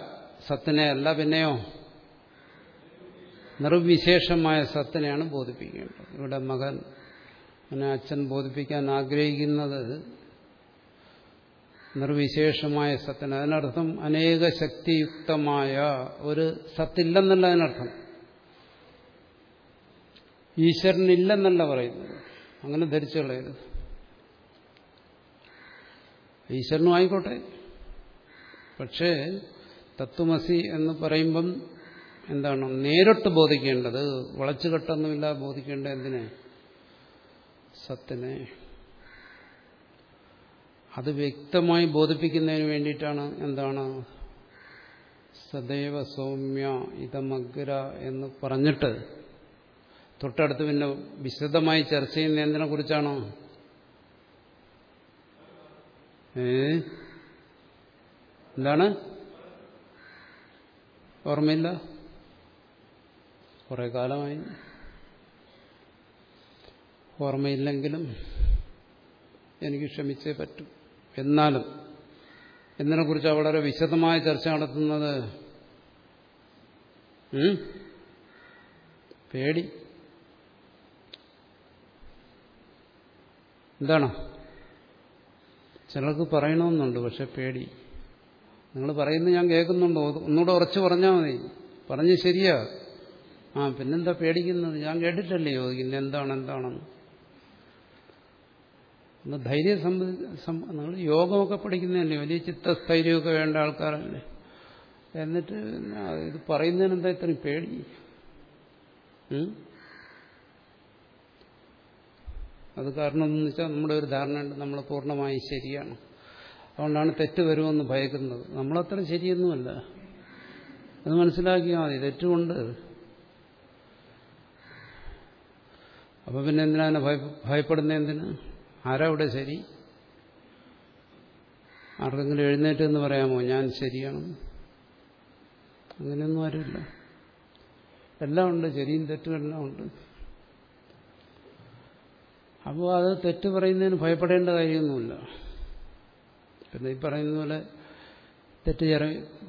സത്തിനെ അല്ല പിന്നെയോ? നിർവിശേഷമായ സത്തിനെയാണ് ബോധിപ്പിക്കേണ്ടത്. ഇവിടെ മകൻ അച്ഛൻ ബോധിപ്പിക്കാൻ ആഗ്രഹിക്കുന്നത് നിർവിശേഷമായ സത്തിന് അതിനർത്ഥം അനേക ശക്തിയുക്തമായ ഒരു സത്തില്ലെന്നല്ല അതിനർത്ഥം ഈശ്വരനില്ലെന്നല്ല പറയുന്നത്. അങ്ങനെ ധരിച്ചു കളയരുത്. ഈശ്വരനും ആയിക്കോട്ടെ. പക്ഷേ തത്വമസി എന്ന് പറയുമ്പം എന്താണ് നേരിട്ട് ബോധിക്കേണ്ടത്? വളച്ചുകെട്ടൊന്നുമില്ല ബോധിക്കേണ്ട എന്തിനെ? സത്തിനെ അത് വ്യക്തമായി ബോധിപ്പിക്കുന്നതിന് വേണ്ടിയിട്ടാണ് എന്താണ്? സദൈവ സൗമ്യ ഇതമഗ്ര എന്ന് പറഞ്ഞിട്ട് തൊട്ടടുത്ത് പിന്നെ വിശദമായി ചർച്ച ചെയ്യുന്ന എന്തിനെ കുറിച്ചാണോ? ഏ? എന്താണ്? ഓർമ്മയില്ല? കുറെ കാലമായി. ഓർമ്മയില്ലെങ്കിലും എനിക്ക് ക്ഷമിച്ചേ പറ്റും. എന്നാലും എന്നതിനെക്കുറിച്ച് വളരെ വിശദമായ ചർച്ച നടത്തുന്നത് പേടി. എന്താണ്? ചിലർക്ക് പറയണമെന്നുണ്ട് പക്ഷെ പേടി. നിങ്ങൾ പറയുന്നത് ഞാൻ കേൾക്കുന്നുണ്ടോ. ഒന്നുകൂടെ ഉറച്ചു പറഞ്ഞാൽ മതി. പറഞ്ഞ് ശരിയാ. ആ പിന്നെന്താ പേടിക്കുന്നത്? ഞാൻ കേട്ടിട്ടല്ലേ ചോദിക്കുന്നത്. എന്താണ് എന്താണെന്ന്. ഒന്ന് ധൈര്യം സംബന്ധിച്ച് നിങ്ങൾ യോഗമൊക്കെ പഠിക്കുന്നതല്ലേ? വലിയ ചിത്തസ്ഥൈര്യമൊക്കെ വേണ്ട ആൾക്കാരല്ലേ? എന്നിട്ട് ഇത് പറയുന്നതിന് എന്താ ഇത്രയും പേടി? അത് കാരണം എന്ന് വെച്ചാൽ നമ്മുടെ ഒരു ധാരണയുണ്ട് നമ്മൾ പൂർണമായും ശരിയാണ്. അതുകൊണ്ടാണ് തെറ്റ് വരുമെന്ന് ഭയക്കുന്നത്. നമ്മളത്ര ശരിയൊന്നുമല്ല. അത് മനസ്സിലാക്കിയാൽ മതി. തെറ്റുകൊണ്ട് അപ്പൊ പിന്നെ എന്തിനാണ് ഭയപ്പെടുന്ന എന്തിന്? ആരാ ഇവിടെ ശരി? ആർക്കെങ്കിലും എഴുന്നേറ്റ് എന്ന് പറയാമോ ഞാൻ ശരിയാണ് അങ്ങനെയൊന്നും ആരുമില്ല. എല്ലാം ഉണ്ട് ശരിയും തെറ്റും എല്ലാം ഉണ്ട്. അപ്പോൾ അത് തെറ്റ് പറയുന്നതിന് ഭയപ്പെടേണ്ട കാര്യമൊന്നുമില്ല. പിന്നെ ഈ പറയുന്ന പോലെ തെറ്റ്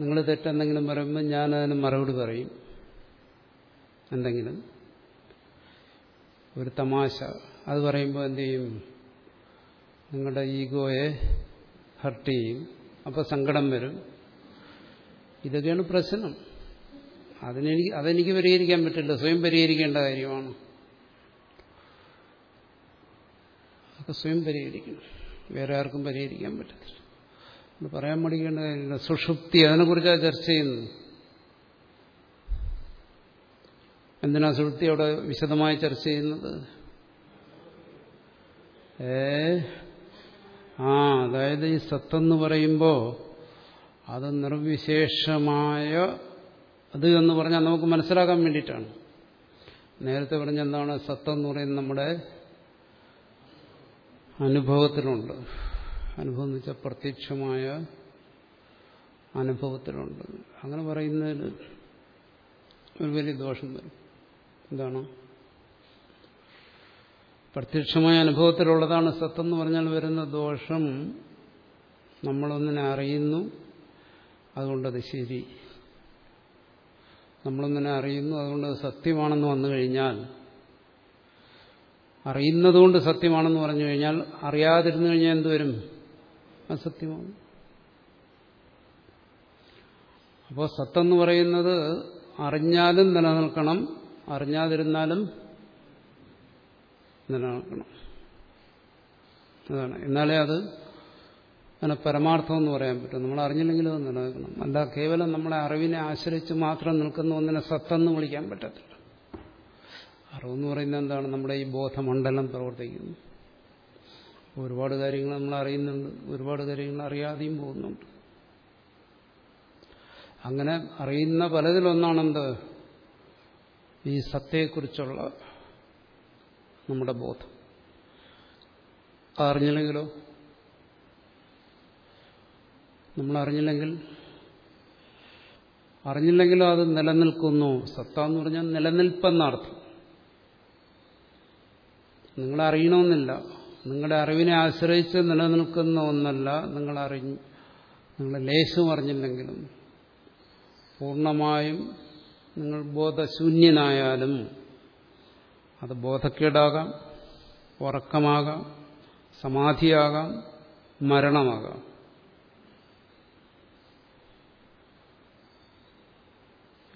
നിങ്ങൾ തെറ്റെന്തെങ്കിലും പറയുമ്പോൾ ഞാനതിന് മറുപടി പറയും. എന്തെങ്കിലും. ഒരു തമാശ. അത് പറയുമ്പോൾ എന്തു ചെയ്യും? നിങ്ങളുടെ ഈഗോയെ ഹർട്ട് ചെയ്യും. അപ്പോൾ സങ്കടം വരും. ഇതൊക്കെയാണ് പ്രശ്നം. അതിനെനിക്ക് അതെനിക്ക് പരിഹരിക്കാൻ പറ്റില്ല. സ്വയം പരിഹരിക്കേണ്ട കാര്യമാണ്. അതൊക്കെ സ്വയം പരിഹരിക്കണം. വേറെ ആർക്കും പരിഹരിക്കാൻ പറ്റത്തില്ല. പറയാൻ മടിക്കേണ്ട കാര്യമില്ല. സുഷുപ്തി അതിനെക്കുറിച്ചാണ് ചർച്ച ചെയ്യുന്നത്. എന്തിനാ സുഹൃത്തി അവിടെ വിശദമായി ചർച്ച ചെയ്യുന്നത്? ഏ? ആ അതായത് ഈ സത്തെന്ന് പറയുമ്പോൾ അത് നിർവിശേഷമായ അത് എന്ന് പറഞ്ഞാൽ നമുക്ക് മനസ്സിലാക്കാൻ വേണ്ടിയിട്ടാണ്. നേരത്തെ പറഞ്ഞ എന്താണ് സത്തെന്ന് പറയുന്നത് നമ്മുടെ അനുഭവത്തിലുണ്ട്. അനുഭവം എന്ന് വെച്ചാൽ പ്രത്യക്ഷമായ അനുഭവത്തിലുണ്ട്. അങ്ങനെ പറയുന്നതിൽ ഒരു വലിയ ദോഷം വരും. എന്താണ്? പ്രത്യക്ഷമായ അനുഭവത്തിലുള്ളതാണ് സത്തെന്ന് പറഞ്ഞാൽ വരുന്ന ദോഷം നമ്മളൊന്നിനെ അറിയുന്നു അതുകൊണ്ടത് ശരി. നമ്മളൊന്നിനെ അറിയുന്നു അതുകൊണ്ട് സത്യമാണെന്ന് വന്നു കഴിഞ്ഞാൽ അറിയുന്നതുകൊണ്ട് സത്യമാണെന്ന് പറഞ്ഞു കഴിഞ്ഞാൽ അറിയാതിരുന്നു കഴിഞ്ഞാൽ എന്തുവരും അസത്യമാണ്. അപ്പോൾ സത്തെന്ന് പറയുന്നത് അറിഞ്ഞാലും നിലനിൽക്കണം അറിഞ്ഞാതിരുന്നാലും നിലനിൽക്കണം. അതാണ്. എന്നാലേ അത് അതിനെ പരമാർത്ഥം എന്ന് പറയാൻ പറ്റും. നമ്മൾ അറിഞ്ഞില്ലെങ്കിലും അത് നിലനിൽക്കണം. അല്ല കേവലം നമ്മളെ അറിവിനെ ആശ്രയിച്ച് മാത്രം നിൽക്കുന്ന ഒന്നിനെ സത്തെന്ന് വിളിക്കാൻ പറ്റത്തില്ല. അറിവെന്ന് പറയുന്നത് എന്താണ്? നമ്മുടെ ഈ ബോധമണ്ഡലം പ്രവർത്തിക്കുന്നു. ഒരുപാട് കാര്യങ്ങൾ നമ്മൾ അറിയുന്നുണ്ട്. ഒരുപാട് കാര്യങ്ങൾ അറിയാതെയും പോകുന്നുണ്ട്. അങ്ങനെ അറിയുന്ന പലതിലൊന്നാണെന്ത്? ഈ സത്തയെക്കുറിച്ചുള്ള നമ്മുടെ ബോധം. അറിഞ്ഞില്ലെങ്കിലോ? നമ്മൾ അറിഞ്ഞില്ലെങ്കിൽ അറിഞ്ഞില്ലെങ്കിലോ അത് നിലനിൽക്കുന്നു. സത്ത എന്ന് പറഞ്ഞാൽ നിലനിൽപ്പെന്നർത്ഥം. നിങ്ങൾ അറിയണമെന്നില്ല. നിങ്ങളുടെ അറിവിനെ ആശ്രയിച്ച് നിലനിൽക്കുന്ന ഒന്നല്ല നിങ്ങൾ നിങ്ങളുടെ ലേശം അറിഞ്ഞില്ലെങ്കിലും പൂർണമായും നിങ്ങൾ ബോധശൂന്യനായാലും അത് ബോധക്കേടാകാം ഉറക്കമാകാം സമാധിയാകാം മരണമാകാം.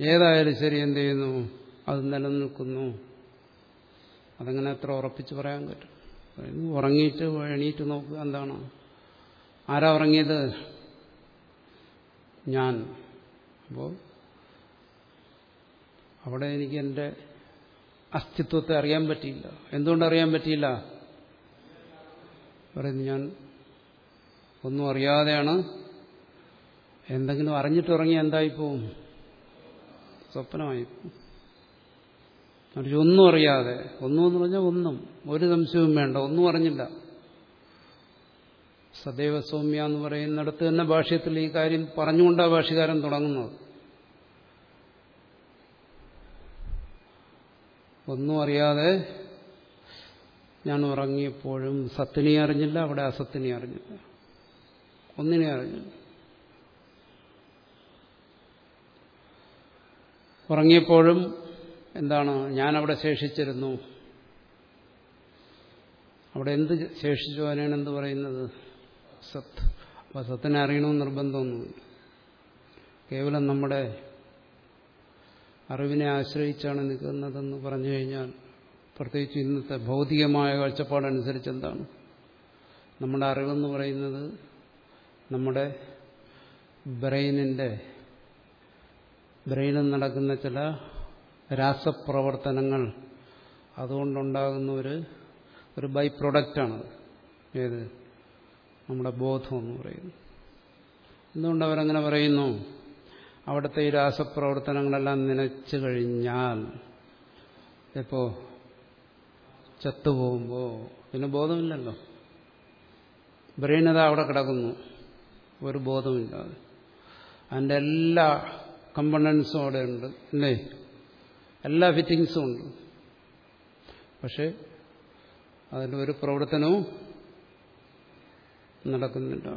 ഏതായാലും ശരി എന്ത് ചെയ്യുന്നു? അത് നിലനിൽക്കുന്നു. അതങ്ങനെ എത്ര ഉറപ്പിച്ച് പറയാൻ പറ്റും? ഉറങ്ങിയിട്ട് എണീറ്റ് നോക്കുക എന്താണ്. ആരാ ഉറങ്ങിയത്? ഞാൻ. അപ്പോൾ അവിടെ എനിക്ക് എന്റെ അസ്തിത്വത്തെ അറിയാൻ പറ്റിയില്ല. എന്തുകൊണ്ട് അറിയാൻ പറ്റിയില്ല? പറയുന്നു ഞാൻ ഒന്നും അറിയാതെയാണ് എന്തെങ്കിലും അറിഞ്ഞിട്ടുറങ്ങി എന്തായിപ്പോവും? സ്വപ്നമായിപ്പോവും. മറിച്ച് ഒന്നും അറിയാതെ. ഒന്നും എന്ന് പറഞ്ഞാൽ ഒന്നും. ഒരു സംശയവും വേണ്ട. ഒന്നും അറിഞ്ഞില്ല. സദൈവ സൗമ്യ എന്ന് പറയുന്നിടത്ത് തന്നെ ഭാഷ്യത്തിൽ ഈ കാര്യം പറഞ്ഞുകൊണ്ടാണ് ഭാഷ്യകാരൻ തുടങ്ങുന്നത്. ഒന്നും അറിയാതെ ഞാൻ ഉറങ്ങിയപ്പോഴും സത്തിനെ അറിഞ്ഞില്ല അവിടെ അസത്തിനെ അറിഞ്ഞില്ല. ഒന്നിനെ അറിഞ്ഞില്ല. ഉറങ്ങിയപ്പോഴും എന്താണ് ഞാനവിടെ ശേഷിച്ചിരുന്നു. അവിടെ എന്ത് ശേഷിച്ചു അതിനാണ് എന്ത് പറയുന്നത്? സത്ത്. അപ്പൊ സത്തിനെ അറിയണമെന്ന് നിർബന്ധമൊന്നുമില്ല. കേവലം നമ്മുടെ അറിവിനെ ആശ്രയിച്ചാണ് നിൽക്കുന്നതെന്ന് പറഞ്ഞു കഴിഞ്ഞാൽ പ്രത്യേകിച്ച് ഇന്നത്തെ ഭൗതികമായ കാഴ്ചപ്പാടനുസരിച്ച് എന്താണ്? നമ്മുടെ അറിവെന്ന് പറയുന്നത് നമ്മുടെ ബ്രെയിനിന്റെ ബ്രെയിനിൽ നടക്കുന്ന ചില രാസപ്രവർത്തനങ്ങൾ അതുകൊണ്ടുണ്ടാകുന്ന ഒരു ഒരു ബൈ പ്രൊഡക്റ്റാണത് ഏത്? നമ്മുടെ ബോധം എന്ന് പറയുന്നു എന്തുകൊണ്ട് അവരങ്ങനെ പറയുന്നു? അവിടുത്തെ ഈ രാസപ്രവർത്തനങ്ങളെല്ലാം നനച്ചു കഴിഞ്ഞാൽ എപ്പോ ചത്തുപോകുമ്പോൾ പിന്നെ ബോധമില്ലല്ലോ. ബ്രെയിൻ അതാ അവിടെ കിടക്കുന്നു. ഒരു ബോധമില്ലാതെ. അതിന്റെ എല്ലാ കമ്പണൻസും അവിടെ ഉണ്ട് അല്ലേ? എല്ലാ ഫിറ്റിങ്സും ഉണ്ട്. പക്ഷെ അതിന്റെ ഒരു പ്രവർത്തനവും നടക്കുന്നില്ല.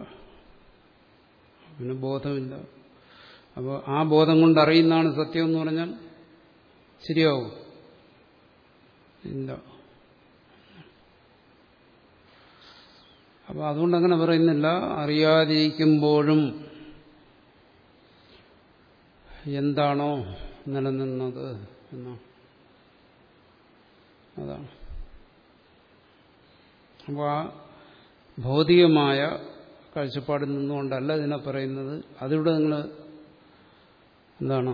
പിന്നെ ബോധമില്ല. അപ്പോൾ ആ ബോധം കൊണ്ട് അറിയുന്നതാണ് സത്യം എന്ന് പറഞ്ഞാൽ ശരിയാവും? ഇല്ല. അപ്പോൾ അതുകൊണ്ട് അങ്ങനെ പറയുന്നില്ല. അറിയാതിരിക്കുമ്പോഴും എന്താണോ നിലനിന്നത് എന്നോ. അതാണ്. അപ്പോൾ ആ ഭൗതികമായ കാഴ്ചപ്പാടിൽ നിന്നുകൊണ്ടല്ല ഇതിനെ പറയുന്നത്. അതിവിടെ നിങ്ങൾ എന്താണ്?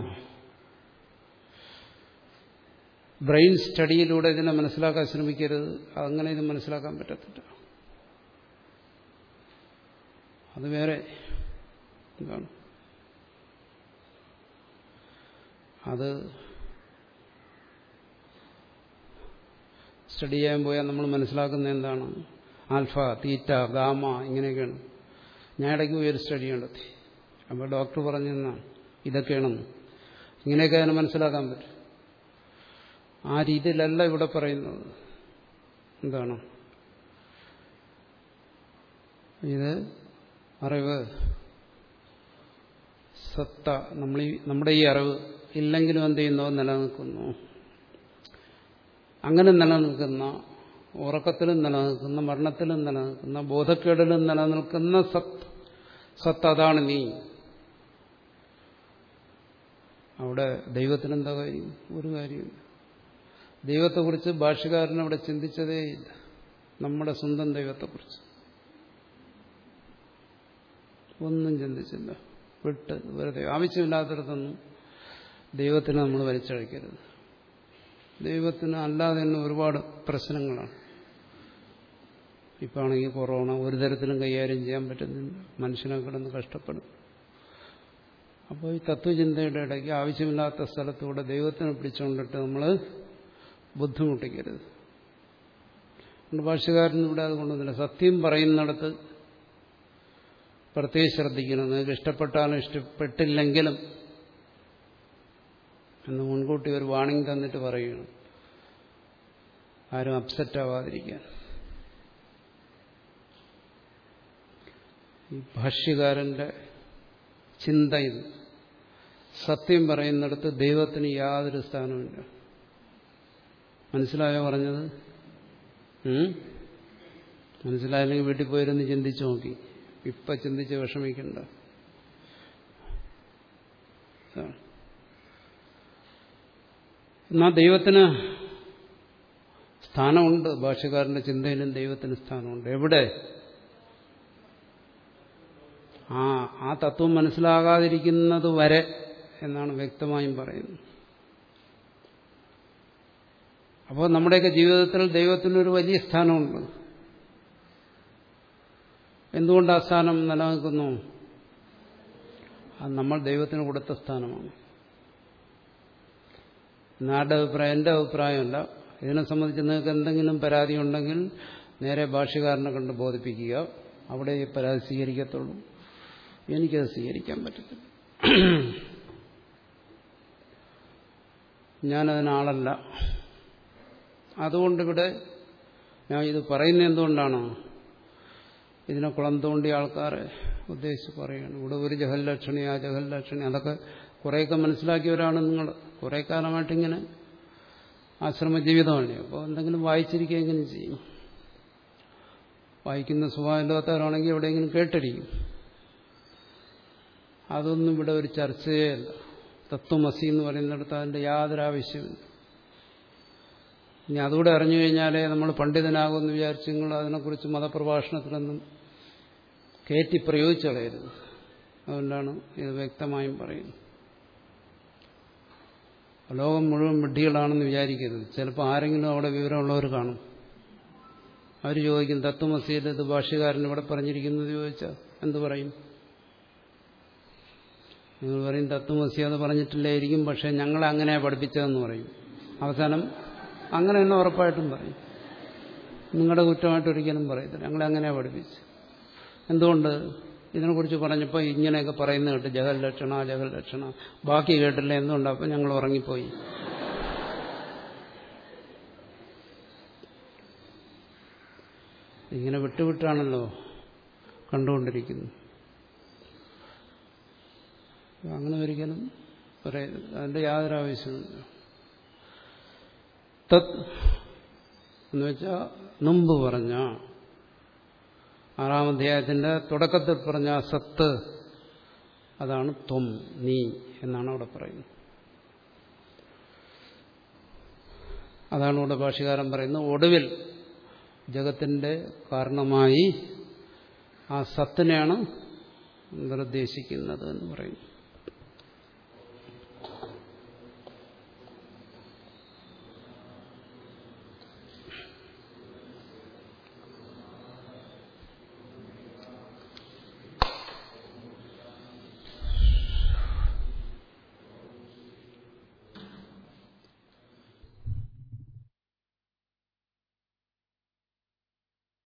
ബ്രെയിൻ സ്റ്റഡിയിലൂടെ ഇതിനെ മനസ്സിലാക്കാൻ ശ്രമിക്കരുത്. അങ്ങനെ ഇത് മനസ്സിലാക്കാൻ പറ്റത്തില്ല. അത് വേറെ എന്താണ്? അത് സ്റ്റഡി ചെയ്യാൻ പോയാൽ നമ്മൾ മനസ്സിലാക്കുന്ന എന്താണ്? ആൽഫ തീറ്റ ഗാമ ഇങ്ങനെയൊക്കെയാണ്. ഞാൻ ഇടയ്ക്ക് പോയി ഒരു സ്റ്റഡി നടത്തി അപ്പോൾ ഡോക്ടർ പറഞ്ഞു തന്നാണ് ഇതൊക്കെയാണെന്ന്. ഇങ്ങനെയൊക്കെ അതിനെ മനസ്സിലാക്കാൻ പറ്റും. ആ രീതിയിലല്ല ഇവിടെ പറയുന്നത്. എന്താണ്? ഇത് അറിവ്. സത്ത. നമ്മൾ നമ്മുടെ ഈ അറിവ് ഇല്ലെങ്കിലും എന്ത് ചെയ്യുന്നോ? നിലനിൽക്കുന്നു. അങ്ങനെ നിലനിൽക്കുന്ന ഉറക്കത്തിലും നിലനിൽക്കുന്ന മരണത്തിലും നിലനിൽക്കുന്ന ബോധക്കേടിലും നിലനിൽക്കുന്ന സത്ത്. സത്ത് അതാണ് നീ. അവിടെ ദൈവത്തിനെന്താ കാര്യം? ഒരു കാര്യമില്ല ദൈവത്തെക്കുറിച്ച് ഭാഷകാരൻ അവിടെ ചിന്തിച്ചതേയില്ല നമ്മുടെ സ്വന്തം ദൈവത്തെക്കുറിച്ച്. ഒന്നും ചിന്തിച്ചില്ല. വിട്ട് വെറുതെ. ആവശ്യമില്ലാത്തടത്തൊന്നും ദൈവത്തിന് നമ്മൾ വലിച്ചഴിക്കരുത് ദൈവത്തിന് അല്ലാതെ തന്നെ ഒരുപാട് പ്രശ്നങ്ങളാണ്. ഇപ്പാണെങ്കിൽ കൊറോണ ഒരു തരത്തിലും കൈകാര്യം ചെയ്യാൻ പറ്റുന്നില്ല. മനുഷ്യനെ കിടന്ന് കഷ്ടപ്പെടും. അപ്പോൾ ഈ തത്വചിന്തയുടെ ഇടയ്ക്ക് ആവശ്യമില്ലാത്ത സ്ഥലത്തൂടെ ദൈവത്തിനെ പിടിച്ചുകൊണ്ടിട്ട് നമ്മൾ ബുദ്ധിമുട്ടിക്കരുത്. ഭാഷകാരനിവിടെ അത് കൊണ്ടുവന്നില്ല സത്യം പറയുന്നിടത്ത് പ്രത്യേകം ശ്രദ്ധിക്കണം. നിങ്ങൾക്ക് ഇഷ്ടപ്പെട്ടാലും ഇഷ്ടപ്പെട്ടില്ലെങ്കിലും എന്ന് മുൻകൂട്ടി ഒരു വാണിംഗ് തന്നിട്ട് പറയുകയാണ്. ആരും അപ്സെറ്റ് ആവാതിരിക്കാൻ. ഈ ഭാഷ്യകാരന്റെ ചിന്തയിൽ സത്യം പറയുന്നിടത്ത് ദൈവത്തിന് യാതൊരു സ്ഥാനമില്ല മനസ്സിലായോ പറഞ്ഞത്? മനസ്സിലായില്ലെങ്കിൽ വീട്ടിൽ പോയിരുന്ന് ചിന്തിച്ചു നോക്കി. ഇപ്പൊ ചിന്തിച്ച് വിഷമിക്കണ്ട. എന്നാ ദൈവത്തിന് സ്ഥാനമുണ്ട്. ഭാഷകാരന്റെ ചിന്തയിലും ദൈവത്തിന് സ്ഥാനമുണ്ട്. എവിടെ? ആ ആ തത്വം മനസ്സിലാകാതിരിക്കുന്നത് വരെ എന്നാണ് വ്യക്തമായും പറയുന്നത്. അപ്പോൾ നമ്മുടെയൊക്കെ ജീവിതത്തിൽ ദൈവത്തിനൊരു വലിയ സ്ഥാനമുണ്ട്. എന്തുകൊണ്ട് ആ സ്ഥാനം നിലനിൽക്കുന്നു? അത് നമ്മൾ ദൈവത്തിന് കൊടുത്ത സ്ഥാനമാണ്. നാടെ അഭിപ്രായം? എന്റെ അഭിപ്രായമല്ല. ഇതിനെ സംബന്ധിച്ച് നിങ്ങൾക്ക് എന്തെങ്കിലും പരാതി ഉണ്ടെങ്കിൽ നേരെ ഭാഷകാരനെ കണ്ട് ബോധിപ്പിക്കുക. അവിടെ പരാതി സ്വീകരിക്കത്തുള്ളൂ. എനിക്കത് സ്വീകരിക്കാൻ പറ്റത്തില്ല. ഞാനതിനാളല്ല. അതുകൊണ്ടിവിടെ ഞാൻ ഇത് പറയുന്നത് എന്തുകൊണ്ടാണ്? ഇതിനെ കുളം തോണ്ടിയ ആൾക്കാരെ ഉദ്ദേശിച്ച് പറയുകയാണ്. ഇവിടെ ഒരു ജഹൽ ലക്ഷണി ആ ലക്ഷണി അതൊക്കെ കുറേയൊക്കെ മനസ്സിലാക്കിയവരാണ് നിങ്ങൾ. കുറേ കാലമായിട്ടിങ്ങനെ ആശ്രമ ജീവിതമാണ്. അപ്പോൾ എന്തെങ്കിലും വായിച്ചിരിക്കുകയെങ്കിലും ചെയ്യും? വായിക്കുന്ന സ്വഭാവമില്ലാത്തവരാണെങ്കിൽ എവിടെയെങ്കിലും കേട്ടിരിക്കും. അതൊന്നും ഇവിടെ ഒരു ചർച്ചയേ അല്ല. തത്വമസി എന്ന് പറയുന്നിടത്ത് അതിന്റെ യാതൊരു ആവശ്യമില്ല ഇനി അതുകൂടെ അറിഞ്ഞു കഴിഞ്ഞാലേ നമ്മൾ പണ്ഡിതനാകുമെന്ന് വിചാരിച്ചു നിങ്ങൾ അതിനെക്കുറിച്ച് മതപ്രഭാഷണത്തിലൊന്നും കയറ്റി പ്രയോഗിച്ചു കളയരുത് അതുകൊണ്ടാണ് ഇത് വ്യക്തമായും പറയുന്നത്. ലോകം മുഴുവൻ വിഡ്ഢികളാണെന്ന് വിചാരിക്കരുത്. ചിലപ്പോൾ ആരെങ്കിലും അവിടെ വിവരമുള്ളവർ കാണും. അവർ ചോദിക്കും തത്വമസിയിൽ ഇത് ഭാഷ്യകാരൻ ഇവിടെ പറഞ്ഞിരിക്കുന്നത് ചോദിച്ചാൽ എന്തു പറയും? നിങ്ങൾ പറയും തത്വമസി അത് പറഞ്ഞിട്ടില്ലായിരിക്കും പക്ഷെ ഞങ്ങളെ അങ്ങനെ പഠിപ്പിച്ചതെന്ന് പറയും. അവസാനം അങ്ങനെ തന്നെ ഉറപ്പായിട്ടും പറയും. നിങ്ങളുടെ കുറ്റമായിട്ട് ഒരിക്കലും പറയത്തില്ല. ഞങ്ങളെ അങ്ങനെ പഠിപ്പിച്ചു എന്തുകൊണ്ട്? ഇതിനെക്കുറിച്ച് പറഞ്ഞപ്പോൾ ഇങ്ങനെയൊക്കെ പറയുന്ന കേട്ട് ജഗൽ ലക്ഷണ ജഗൽ ലക്ഷണ ബാക്കി കേട്ടില്ല? എന്തുകൊണ്ട്? അപ്പം ഞങ്ങൾ ഉറങ്ങിപ്പോയി. ഇങ്ങനെ വിട്ടുവിട്ടാണല്ലോ കണ്ടുകൊണ്ടിരിക്കുന്നത്. അങ്ങനെ ഒരിക്കലും പറയരുത്. അതിന്റെ യാതൊരു ആവശ്യമില്ല തത് എന്ന് വെച്ചാൽ മുമ്പ് പറഞ്ഞ ആറാം അധ്യായത്തിന്റെ തുടക്കത്തിൽ പറഞ്ഞ സത്ത് അതാണ് ത്വം നീ എന്നാണ് അവിടെ പറയുന്നത്. അതാണ് ഇവിടെ ഭാഷകാരൻ പറയുന്നത് ഒടുവിൽ ജഗത്തിന്റെ കാരണമായി ആ സത്തിനെയാണ് നിർദ്ദേശിക്കുന്നത് എന്ന് പറയുന്നു.